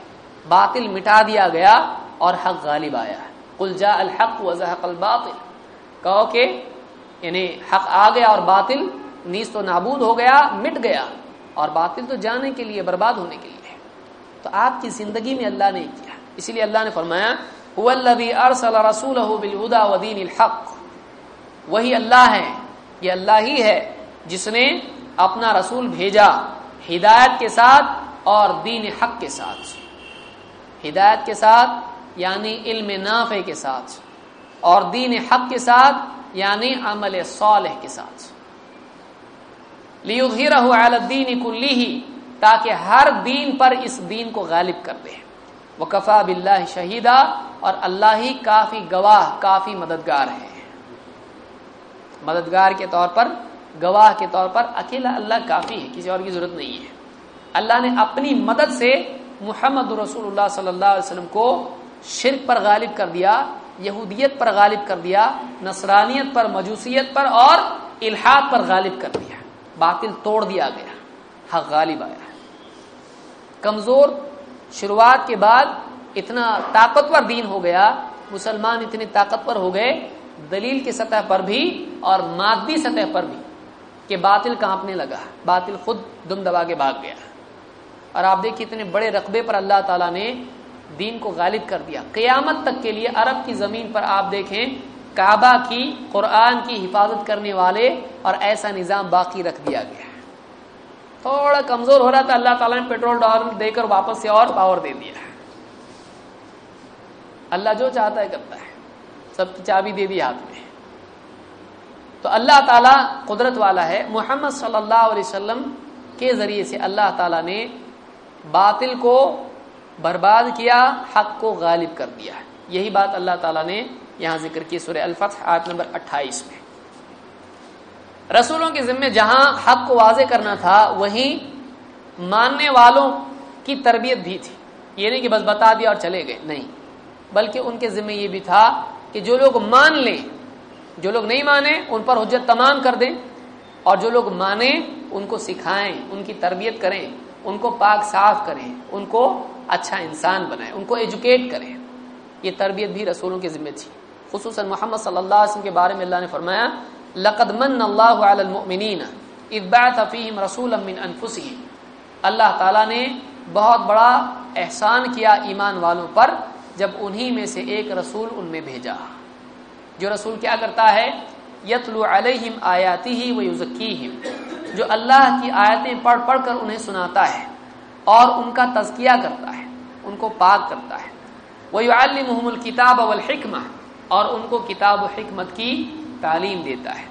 باطل مٹا دیا گیا اور حق غالب آیا۔ کل جا الحق وضحق الباطل۔ کہو کہ یعنی حق آ گیا اور باطل نیز تو نابود ہو گیا، مٹ گیا۔ اور باطل تو جانے کے لیے، برباد ہونے کے لیے۔ تو آپ کی زندگی میں اللہ نے کیا۔ اسی لیے اللہ نے فرمایا ارسل بالهدى ودين الحق وہی اللہ ہے، یہ اللہ ہی ہے جس نے اپنا رسول بھیجا ہدایت کے ساتھ اور دین حق کے ساتھ۔ ہدایت کے ساتھ یعنی علم نافع کے ساتھ اور دین حق کے ساتھ یعنی عمل صالح کے ساتھ۔ علی الدین کلیہ تاکہ ہر دین پر اس دین کو غالب کر دے۔ وکفا بلّہ شہیدہ اور اللہ ہی کافی گواہ، کافی مددگار ہے۔ مددگار کے طور پر، گواہ کے طور پر اکیلا اللہ کافی ہے، کسی اور کی ضرورت نہیں ہے۔ اللہ نے اپنی مدد سے محمد رسول اللہ صلی اللہ علیہ وسلم کو شرک پر غالب کر دیا، یہودیت پر غالب کر دیا، نصرانیت پر، مجوسیت پر اور الحاد پر غالب کر دیا۔ باطل توڑ دیا گیا، حق غالب آیا۔ کمزور شروعات کے بعد اتنا طاقتور دین ہو گیا، مسلمان اتنے طاقتور ہو گئے، دلیل کی سطح پر بھی اور مادی سطح پر بھی کہ باطل کانپنے لگا۔ باطل خود دم دبا کے بھاگ گیا۔ اور آپ دیکھیے اتنے بڑے رقبے پر اللہ تعالیٰ نے دین کو غالب کر دیا۔ قیامت تک کے لیے عرب کی زمین پر آپ دیکھیں، کعبہ کی، قرآن کی حفاظت کرنے والے اور ایسا نظام باقی رکھ دیا گیا۔ تھوڑا کمزور ہو رہا تھا، اللہ تعالیٰ نے پیٹرول ڈالر دے کر واپس سے اور پاور دے دیا۔ اللہ جو چاہتا ہے کرتا ہے، سب کی چابی دے دی ہاتھ میں۔ تو اللہ تعالیٰ قدرت والا ہے۔ محمد صلی اللہ علیہ وسلم کے ذریعے سے اللہ تعالیٰ نے باطل کو برباد کیا، حق کو غالب کر دیا یہی بات اللہ تعالیٰ نے یہاں ذکر کی سورہ الفتح، آیت نمبر اٹھائیس میں۔ رسولوں کے ذمے جہاں حق کو واضح کرنا تھا، وہیں ماننے والوں کی تربیت بھی تھی۔ یہ نہیں کہ بس بتا دیا اور چلے گئے، نہیں۔ بلکہ ان کے ذمہ یہ بھی تھا کہ جو لوگ مان لیں، جو لوگ نہیں مانے ان پر حجت تمام کر دیں۔ اور جو لوگ مانیں، ان کو سکھائیں، ان کی تربیت کریں، ان کو پاک صاف کریں، ان کو اچھا انسان بنائیں ان کو ایجوکیٹ کریں یہ تربیت بھی رسولوں کے ذمہ تھی۔ خصوصاً محمد صلی اللہ علیہ وسلم کے بارے میں اللہ نے فرمایا، لقد من اللہ علی المؤمنین اذ بعث فیہم رسولا من انفسہم۔ اللہ تعالیٰ نے بہت بڑا احسان کیا ایمان والوں پر جب انہی میں سے ایک رسول ان میں بھیجا۔ جو رسول کیا کرتا ہے؟ یتلو علیہم آیاتی ہی و یزکیہم جو اللہ کی آیتیں پڑھ پڑھ کر انہیں سناتا ہے۔ اور ان کا تزکیہ کرتا ہے، ان کو پاک کرتا ہے۔ وہ علمحم الکتاب والحکمہ اور ان کو کتاب و حکمت کی تعلیم دیتا ہے۔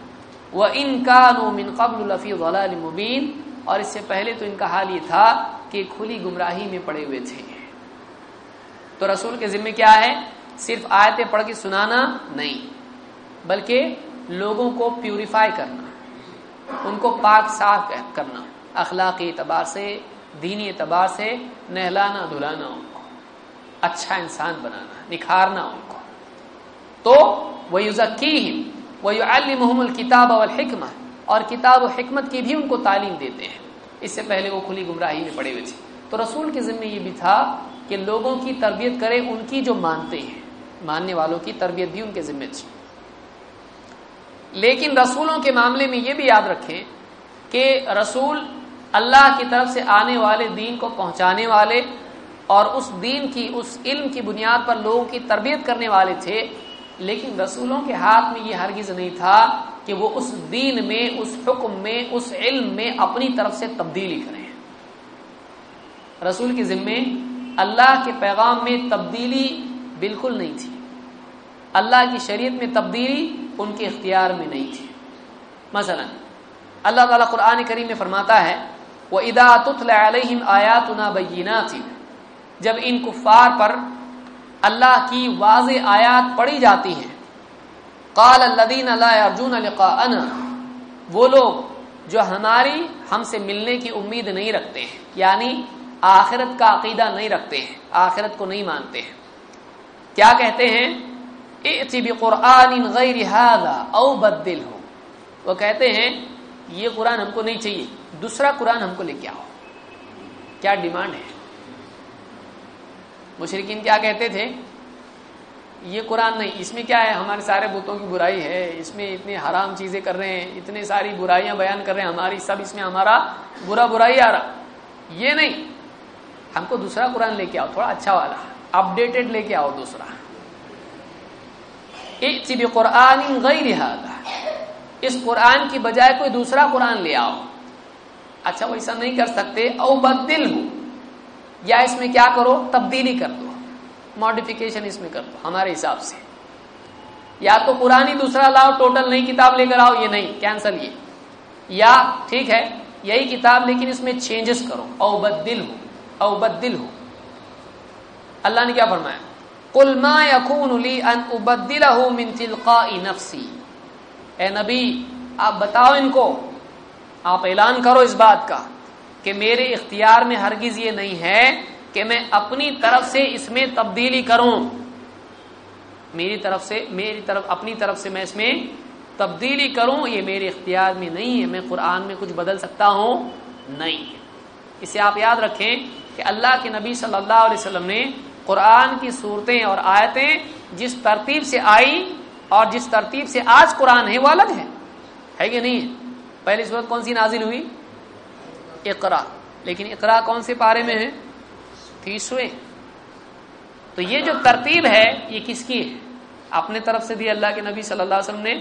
وہ ان کا من قبل الفی مبین اور اس سے پہلے تو ان کا حال یہ تھا کہ کھلی گمراہی میں پڑے ہوئے تھے۔ تو رسول کے ذمے کیا ہے؟ صرف آیتیں پڑھ کے سنانا نہیں، بلکہ لوگوں کو پیوریفائی کرنا، ان کو پاک صاف کرنا، اخلاقی اعتبار سے دینی اعتبار سے نہلانا دھلانا ان کو اچھا انسان بنانا، نکھارنا ان کو۔ تو وہ ذکی وہ محمد کتاب اور اور کتاب و حکمت کی بھی ان کو تعلیم دیتے ہیں۔ اس سے پہلے وہ کھلی گمراہی میں پڑے ہوئے تھے۔ تو رسول کے ذمے یہ بھی تھا کہ لوگوں کی تربیت کرے ان کی جو مانتے ہیں۔ ماننے والوں کی تربیت بھی ان کے ذمے تھی۔ لیکن رسولوں کے معاملے میں یہ بھی یاد رکھیں کہ رسول اللہ کی طرف سے آنے والے دین کو پہنچانے والے اور اس دین کی، اس علم کی بنیاد پر لوگوں کی تربیت کرنے والے تھے، لیکن رسولوں کے ہاتھ میں یہ ہرگز نہیں تھا کہ وہ اس دین میں، اس حکم میں، اس علم میں اپنی طرف سے تبدیلی کریں۔ رسول کے ذمے اللہ کے پیغام میں تبدیلی بالکل نہیں تھی۔ اللہ کی شریعت میں تبدیلی ان کے اختیار میں نہیں تھی۔ مثلا اللہ تعالیٰ قرآن کریم میں فرماتا ہے وہ ادا علیہم آیات تھی جب ان کفار پر اللہ کی واضح آیات پڑھی جاتی ہیں۔ قال الدین اللہ ارجن وہ لوگ جو ہماری ہم سے ملنے کی امید نہیں رکھتے ہیں۔ یعنی آخرت کا عقیدہ نہیں رکھتے ہیں۔ آخرت کو نہیں مانتے ہیں۔ کیا کہتے ہیں؟ قرآن غیر او بدل ہو وہ کہتے ہیں یہ قرآن ہم کو نہیں چاہیے، دوسرا قرآن ہم کو لے کے آؤ۔ کیا ڈیمانڈ ہے؟ مشرقین کیا کہتے تھے؟ یہ قرآن نہیں، اس میں کیا ہے؟ ہمارے سارے بتوں کی برائی ہے، اس میں اتنی حرام چیزیں کر رہے ہیں، اتنی ساری برائیاں بیان کر رہے ہیں، ہماری سب اس میں ہمارا برا برائی آ رہا۔ یہ نہیں، ہم کو دوسرا قرآن لے کے آؤ، تھوڑا اچھا والا اپڈیٹڈ لے کے آؤ دوسرا۔ قرآن غیر اس قرآن کی بجائے کوئی دوسرا قرآن لے آؤ۔ اچھا وہ ایسا نہیں کر سکتے۔ او بدل ہو یا اس میں کیا کرو؟ تبدیلی کر دو۔ ماڈیفیکیشن اس میں کر دو۔ ہمارے حساب سے۔ یا تو پرانی دوسرا لاؤ ٹوٹل نئی کتاب لے کر آؤ۔ یہ نہیں کینسل یہ۔ یا ٹھیک ہے، یہی کتاب، لیکن اس میں چینجز کرو۔ او بدل ہو او بدل ہو اللہ نے کیا فرمایا؟ کل ما یقون ان ابدل من تلقاء نفسی اے نبی، آپ بتاؤ ان کو۔ آپ اعلان کرو اس بات کا کہ میرے اختیار میں ہرگز یہ نہیں ہے کہ میں اپنی طرف سے اس میں تبدیلی کروں۔ میری طرف سے، میری طرف، اپنی طرف سے میں اس میں تبدیلی کروں، یہ میرے اختیار میں نہیں ہے۔ میں قرآن میں کچھ بدل سکتا ہوں۔ نہیں۔ اسے آپ یاد رکھیں کہ اللہ کے نبی صلی اللہ علیہ وسلم نے قرآن کی صورتیں اور آیتیں جس ترتیب سے آئی اور جس ترتیب سے آج قرآن ہے وہ الگ ہے۔ ہے کہ نہیں؟ پہلی صورت کون سی نازل ہوئی؟ اقرا۔ لیکن اقرا کون سے پارے میں ہے؟ تیسویں۔ تو یہ جو ترتیب ہے، یہ کس کی ہے؟ اپنے طرف سے دی اللہ کے نبی صلی اللہ علیہ وسلم نے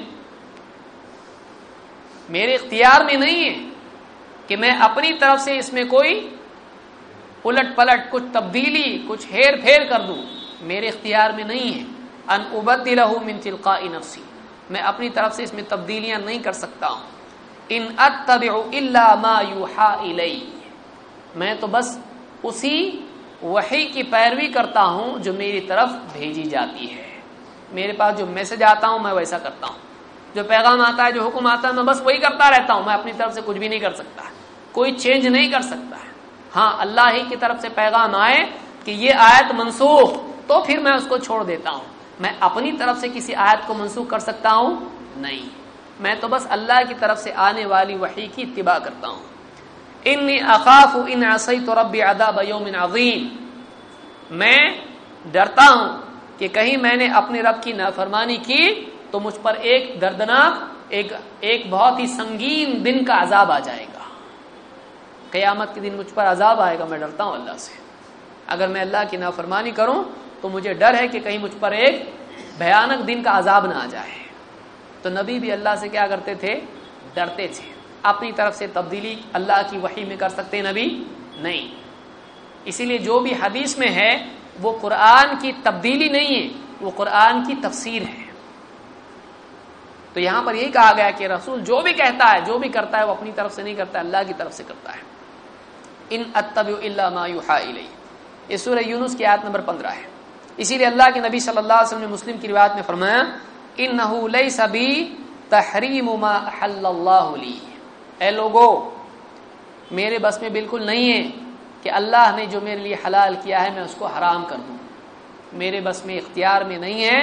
میرے اختیار میں نہیں ہے کہ میں اپنی طرف سے اس میں کوئی الٹ پلٹ، کچھ تبدیلی، کچھ ہیر پھیر کر دوں۔ میرے اختیار میں نہیں ہے۔ ان ابدلہ من تلقاء نفسی۔ میں اپنی طرف سے اس میں تبدیلیاں نہیں کر سکتا ہوں۔ ان اتبع الا ما یوحا الی۔ میں تو بس اسی وحی کی پیروی کرتا ہوں جو میری طرف بھیجی جاتی ہے۔ میرے پاس جو میسج آتا ہوں میں ویسا کرتا ہوں۔ جو پیغام آتا ہے، جو حکم آتا ہے، میں بس وہی کرتا رہتا ہوں۔ میں اپنی طرف سے کچھ بھی نہیں کر سکتا۔ کوئی چینج نہیں کر سکتا۔ ہاں اللہ ہی کی طرف سے پیغام آئے کہ یہ آیت منسوخ، تو پھر میں اس کو چھوڑ دیتا ہوں۔ میں اپنی طرف سے کسی آیت کو منسوخ کر سکتا ہوں؟ نہیں۔ میں تو بس اللہ کی طرف سے آنے والی وحی کی اتباع کرتا ہوں۔ انی اقاف ان عصیت رب عذاب یوم عظیم۔ میں ڈرتا ہوں کہ کہیں میں نے اپنے رب کی نافرمانی کی تو مجھ پر ایک دردناک، ایک ایک بہت ہی سنگین دن کا عذاب آ جائے گا۔ قیامت کے دن مجھ پر عذاب آئے گا، میں ڈرتا ہوں اللہ سے۔ اگر میں اللہ کی نافرمانی کروں تو مجھے ڈر ہے کہ کہیں مجھ پر ایک بھیانک دن کا عذاب نہ آ جائے۔ تو نبی بھی اللہ سے کیا کرتے تھے؟ ڈرتے تھے۔ اپنی طرف سے تبدیلی اللہ کی وحی میں کر سکتے نبی نہیں۔ اسی لیے جو بھی حدیث میں ہے، وہ قرآن کی تبدیلی نہیں ہے، وہ قرآن کی تفسیر ہے۔ تو یہاں پر یہی کہا گیا کہ رسول جو بھی کہتا ہے، جو بھی کرتا ہے، وہ اپنی طرف سے نہیں کرتا ہے اللہ کی طرف سے کرتا ہے۔ ان اتب اللہ یہ سورہ یونس کی آیت نمبر پندرہ ہے۔ اسی لیے اللہ کے نبی صلی اللہ علیہ وسلم نے مسلم کی روایت میں فرمایا ان نہ سبھی تحریم اللہ اے لوگو، میرے بس میں بالکل نہیں ہے کہ اللہ نے جو میرے لیے حلال کیا ہے، میں اس کو حرام کر دوں۔ میرے بس میں اختیار میں نہیں ہے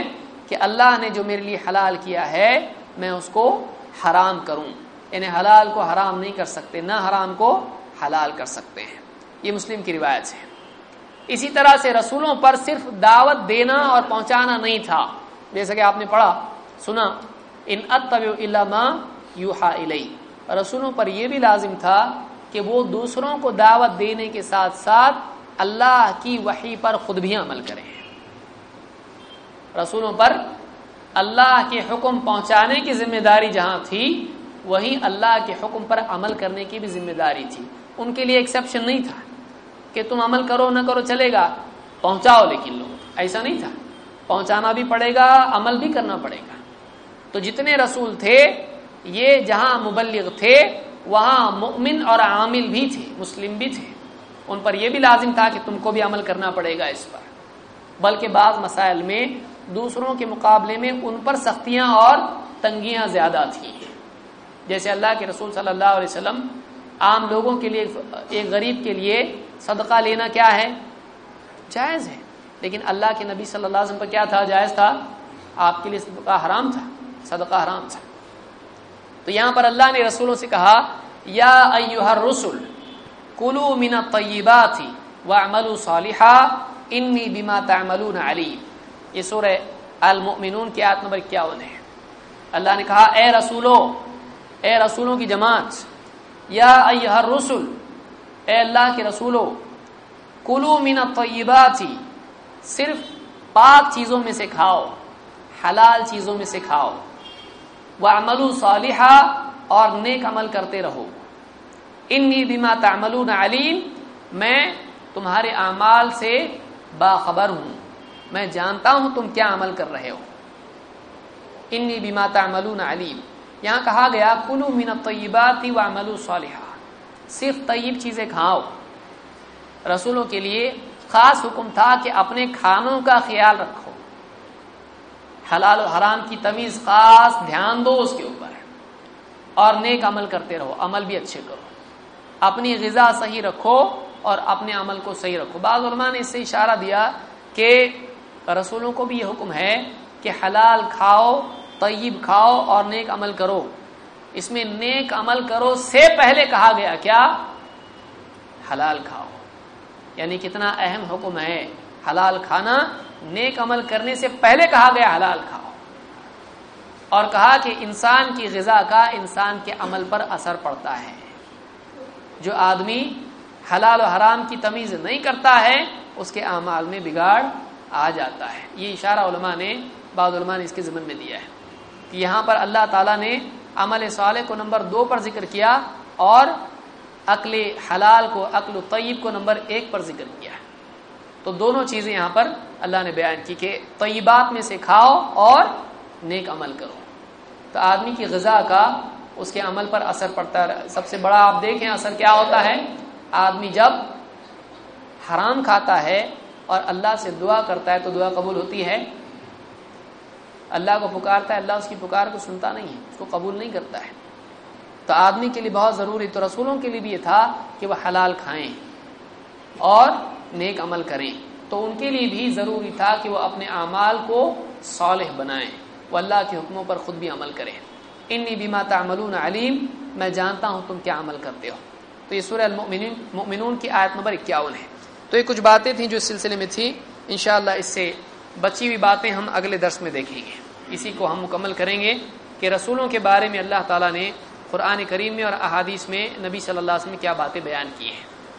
کہ اللہ نے جو میرے لیے حلال کیا ہے، میں اس کو حرام کروں۔ یعنی حلال کو حرام نہیں کر سکتے، نہ حرام کو حلال کر سکتے ہیں۔ یہ مسلم کی روایت ہے۔ اسی طرح سے رسولوں پر صرف دعوت دینا اور پہنچانا نہیں تھا۔ جیسا کہ آپ نے پڑھا، سنا، ان علما یوہا رسولوں پر یہ بھی لازم تھا کہ وہ دوسروں کو دعوت دینے کے ساتھ ساتھ اللہ کی وحی پر خود بھی عمل کریں۔ رسولوں پر اللہ کے حکم پہنچانے کی ذمہ داری جہاں تھی، وہیں اللہ کے حکم پر عمل کرنے کی بھی ذمہ داری تھی۔ ان کے لیے ایکسیپشن نہیں تھا۔ کہ تم عمل کرو نہ کرو چلے گا، پہنچاؤ لیکن لوگ ایسا نہیں تھا۔ پہنچانا بھی پڑے گا، عمل بھی کرنا پڑے گا۔ تو جتنے رسول تھے، یہ جہاں مبلغ تھے، وہاں مؤمن اور عامل بھی تھے، مسلم بھی تھے۔ ان پر یہ بھی لازم تھا کہ تم کو بھی عمل کرنا پڑے گا اس پر۔ بلکہ بعض مسائل میں، دوسروں کے مقابلے میں ان پر سختیاں اور تنگیاں زیادہ تھیں۔ جیسے اللہ کے رسول صلی اللہ علیہ وسلم عام لوگوں کے لیے، ایک غریب کے لیے صدقہ لینا کیا ہے؟ جائز ہے۔ لیکن اللہ کے نبی صلی اللہ علیہ وسلم پر کیا تھا؟ جائز تھا۔ آپ کے لیے صدقہ حرام تھا۔ صدقہ حرام تھا۔ تو یہاں پر اللہ نے رسولوں سے کہا، یا ایوہ الرسل، کلو من الطیبات وعملوا صالحا، انی بما تعملون علیم۔ یہ سورہ المؤمنون کی آیت نمبر 51 ہے۔ اللہ نے کہا، اے رسولو، اے رسولوں کی جماعت، یا ایوہ الرسل اے اللہ کے رسولو، کلو من الطیبات، صرف پاک چیزوں میں سے کھاؤ، حلال چیزوں میں سے کھاؤ۔ وہ صالحہ اور نیک عمل کرتے رہو۔ انی بما تعملون علیم میں تمہارے اعمال سے باخبر ہوں۔ میں جانتا ہوں تم کیا عمل کر رہے ہو۔ انی بما تعملون علیم یہاں کہا گیا، کلو من الطیبات و صالحہ صرف طیب چیزیں کھاؤ۔ رسولوں کے لیے خاص حکم تھا کہ اپنے کھانوں کا خیال رکھو۔ حلال و حرام کی تمیز خاص دھیان دو اس کے اوپر۔ اور نیک عمل کرتے رہو، عمل بھی اچھے کرو۔ اپنی غذا صحیح رکھو اور اپنے عمل کو صحیح رکھو۔ بعض علماء نے اس سے اشارہ دیا کہ رسولوں کو بھی یہ حکم ہے کہ حلال کھاؤ، طیب کھاؤ اور نیک عمل کرو۔ اس میں نیک عمل کرو سے پہلے کہا گیا کیا؟ حلال کھاؤ۔ یعنی کتنا اہم حکم ہے حلال کھانا، نیک عمل کرنے سے پہلے کہا گیا حلال کھاؤ۔ اور کہا کہ انسان کی غذا کا انسان کے عمل پر اثر پڑتا ہے۔ جو آدمی حلال و حرام کی تمیز نہیں کرتا ہے، اس کے اعمال میں بگاڑ آ جاتا ہے۔ یہ اشارہ علماء نے، بعض علماء نے اس کے ذمن میں دیا ہے۔ کہ یہاں پر اللہ تعالیٰ نے عمل صالح کو نمبر دو پر ذکر کیا اور عقل حلال کو، عقل طیب کو نمبر ایک پر ذکر کیا۔ تو دونوں چیزیں یہاں پر اللہ نے بیان کی کہ طیبات میں سے کھاؤ اور نیک عمل کرو۔ تو آدمی کی غذا کا اس کے عمل پر اثر پڑتا ہے سب سے بڑا آپ دیکھیں اثر کیا ہوتا ہے۔ آدمی جب حرام کھاتا ہے اور اللہ سے دعا کرتا ہے تو دعا قبول ہوتی ہے۔ اللہ کو پکارتا ہے، اللہ اس کی پکار کو سنتا نہیں ہے، اس کو قبول نہیں کرتا ہے۔ تو آدمی کے لیے بہت ضروری، تو رسولوں کے لیے بھی یہ تھا کہ وہ حلال کھائیں اور نیک عمل کریں۔ تو ان کے لیے بھی ضروری تھا کہ وہ اپنے اعمال کو صالح بنائیں۔ وہ اللہ کے حکموں پر خود بھی عمل کریں۔ انی بیما تعملون علیم، میں جانتا ہوں تم کیا عمل کرتے ہو۔ تو یہ سورہ المؤمنین، مؤمنون کی آیت نمبر اکیاون ہے۔ تو یہ کچھ باتیں تھیں جو اس سلسلے میں تھی انشاءاللہ اس سے بچی ہوئی باتیں ہم اگلے درس میں دیکھیں گے۔ اسی کو ہم مکمل کریں گے کہ رسولوں کے بارے میں اللہ تعالیٰ نے قرآن کریم میں اور احادیث میں نبی صلی اللہ علیہ وسلم کیا باتیں بیان کی ہیں۔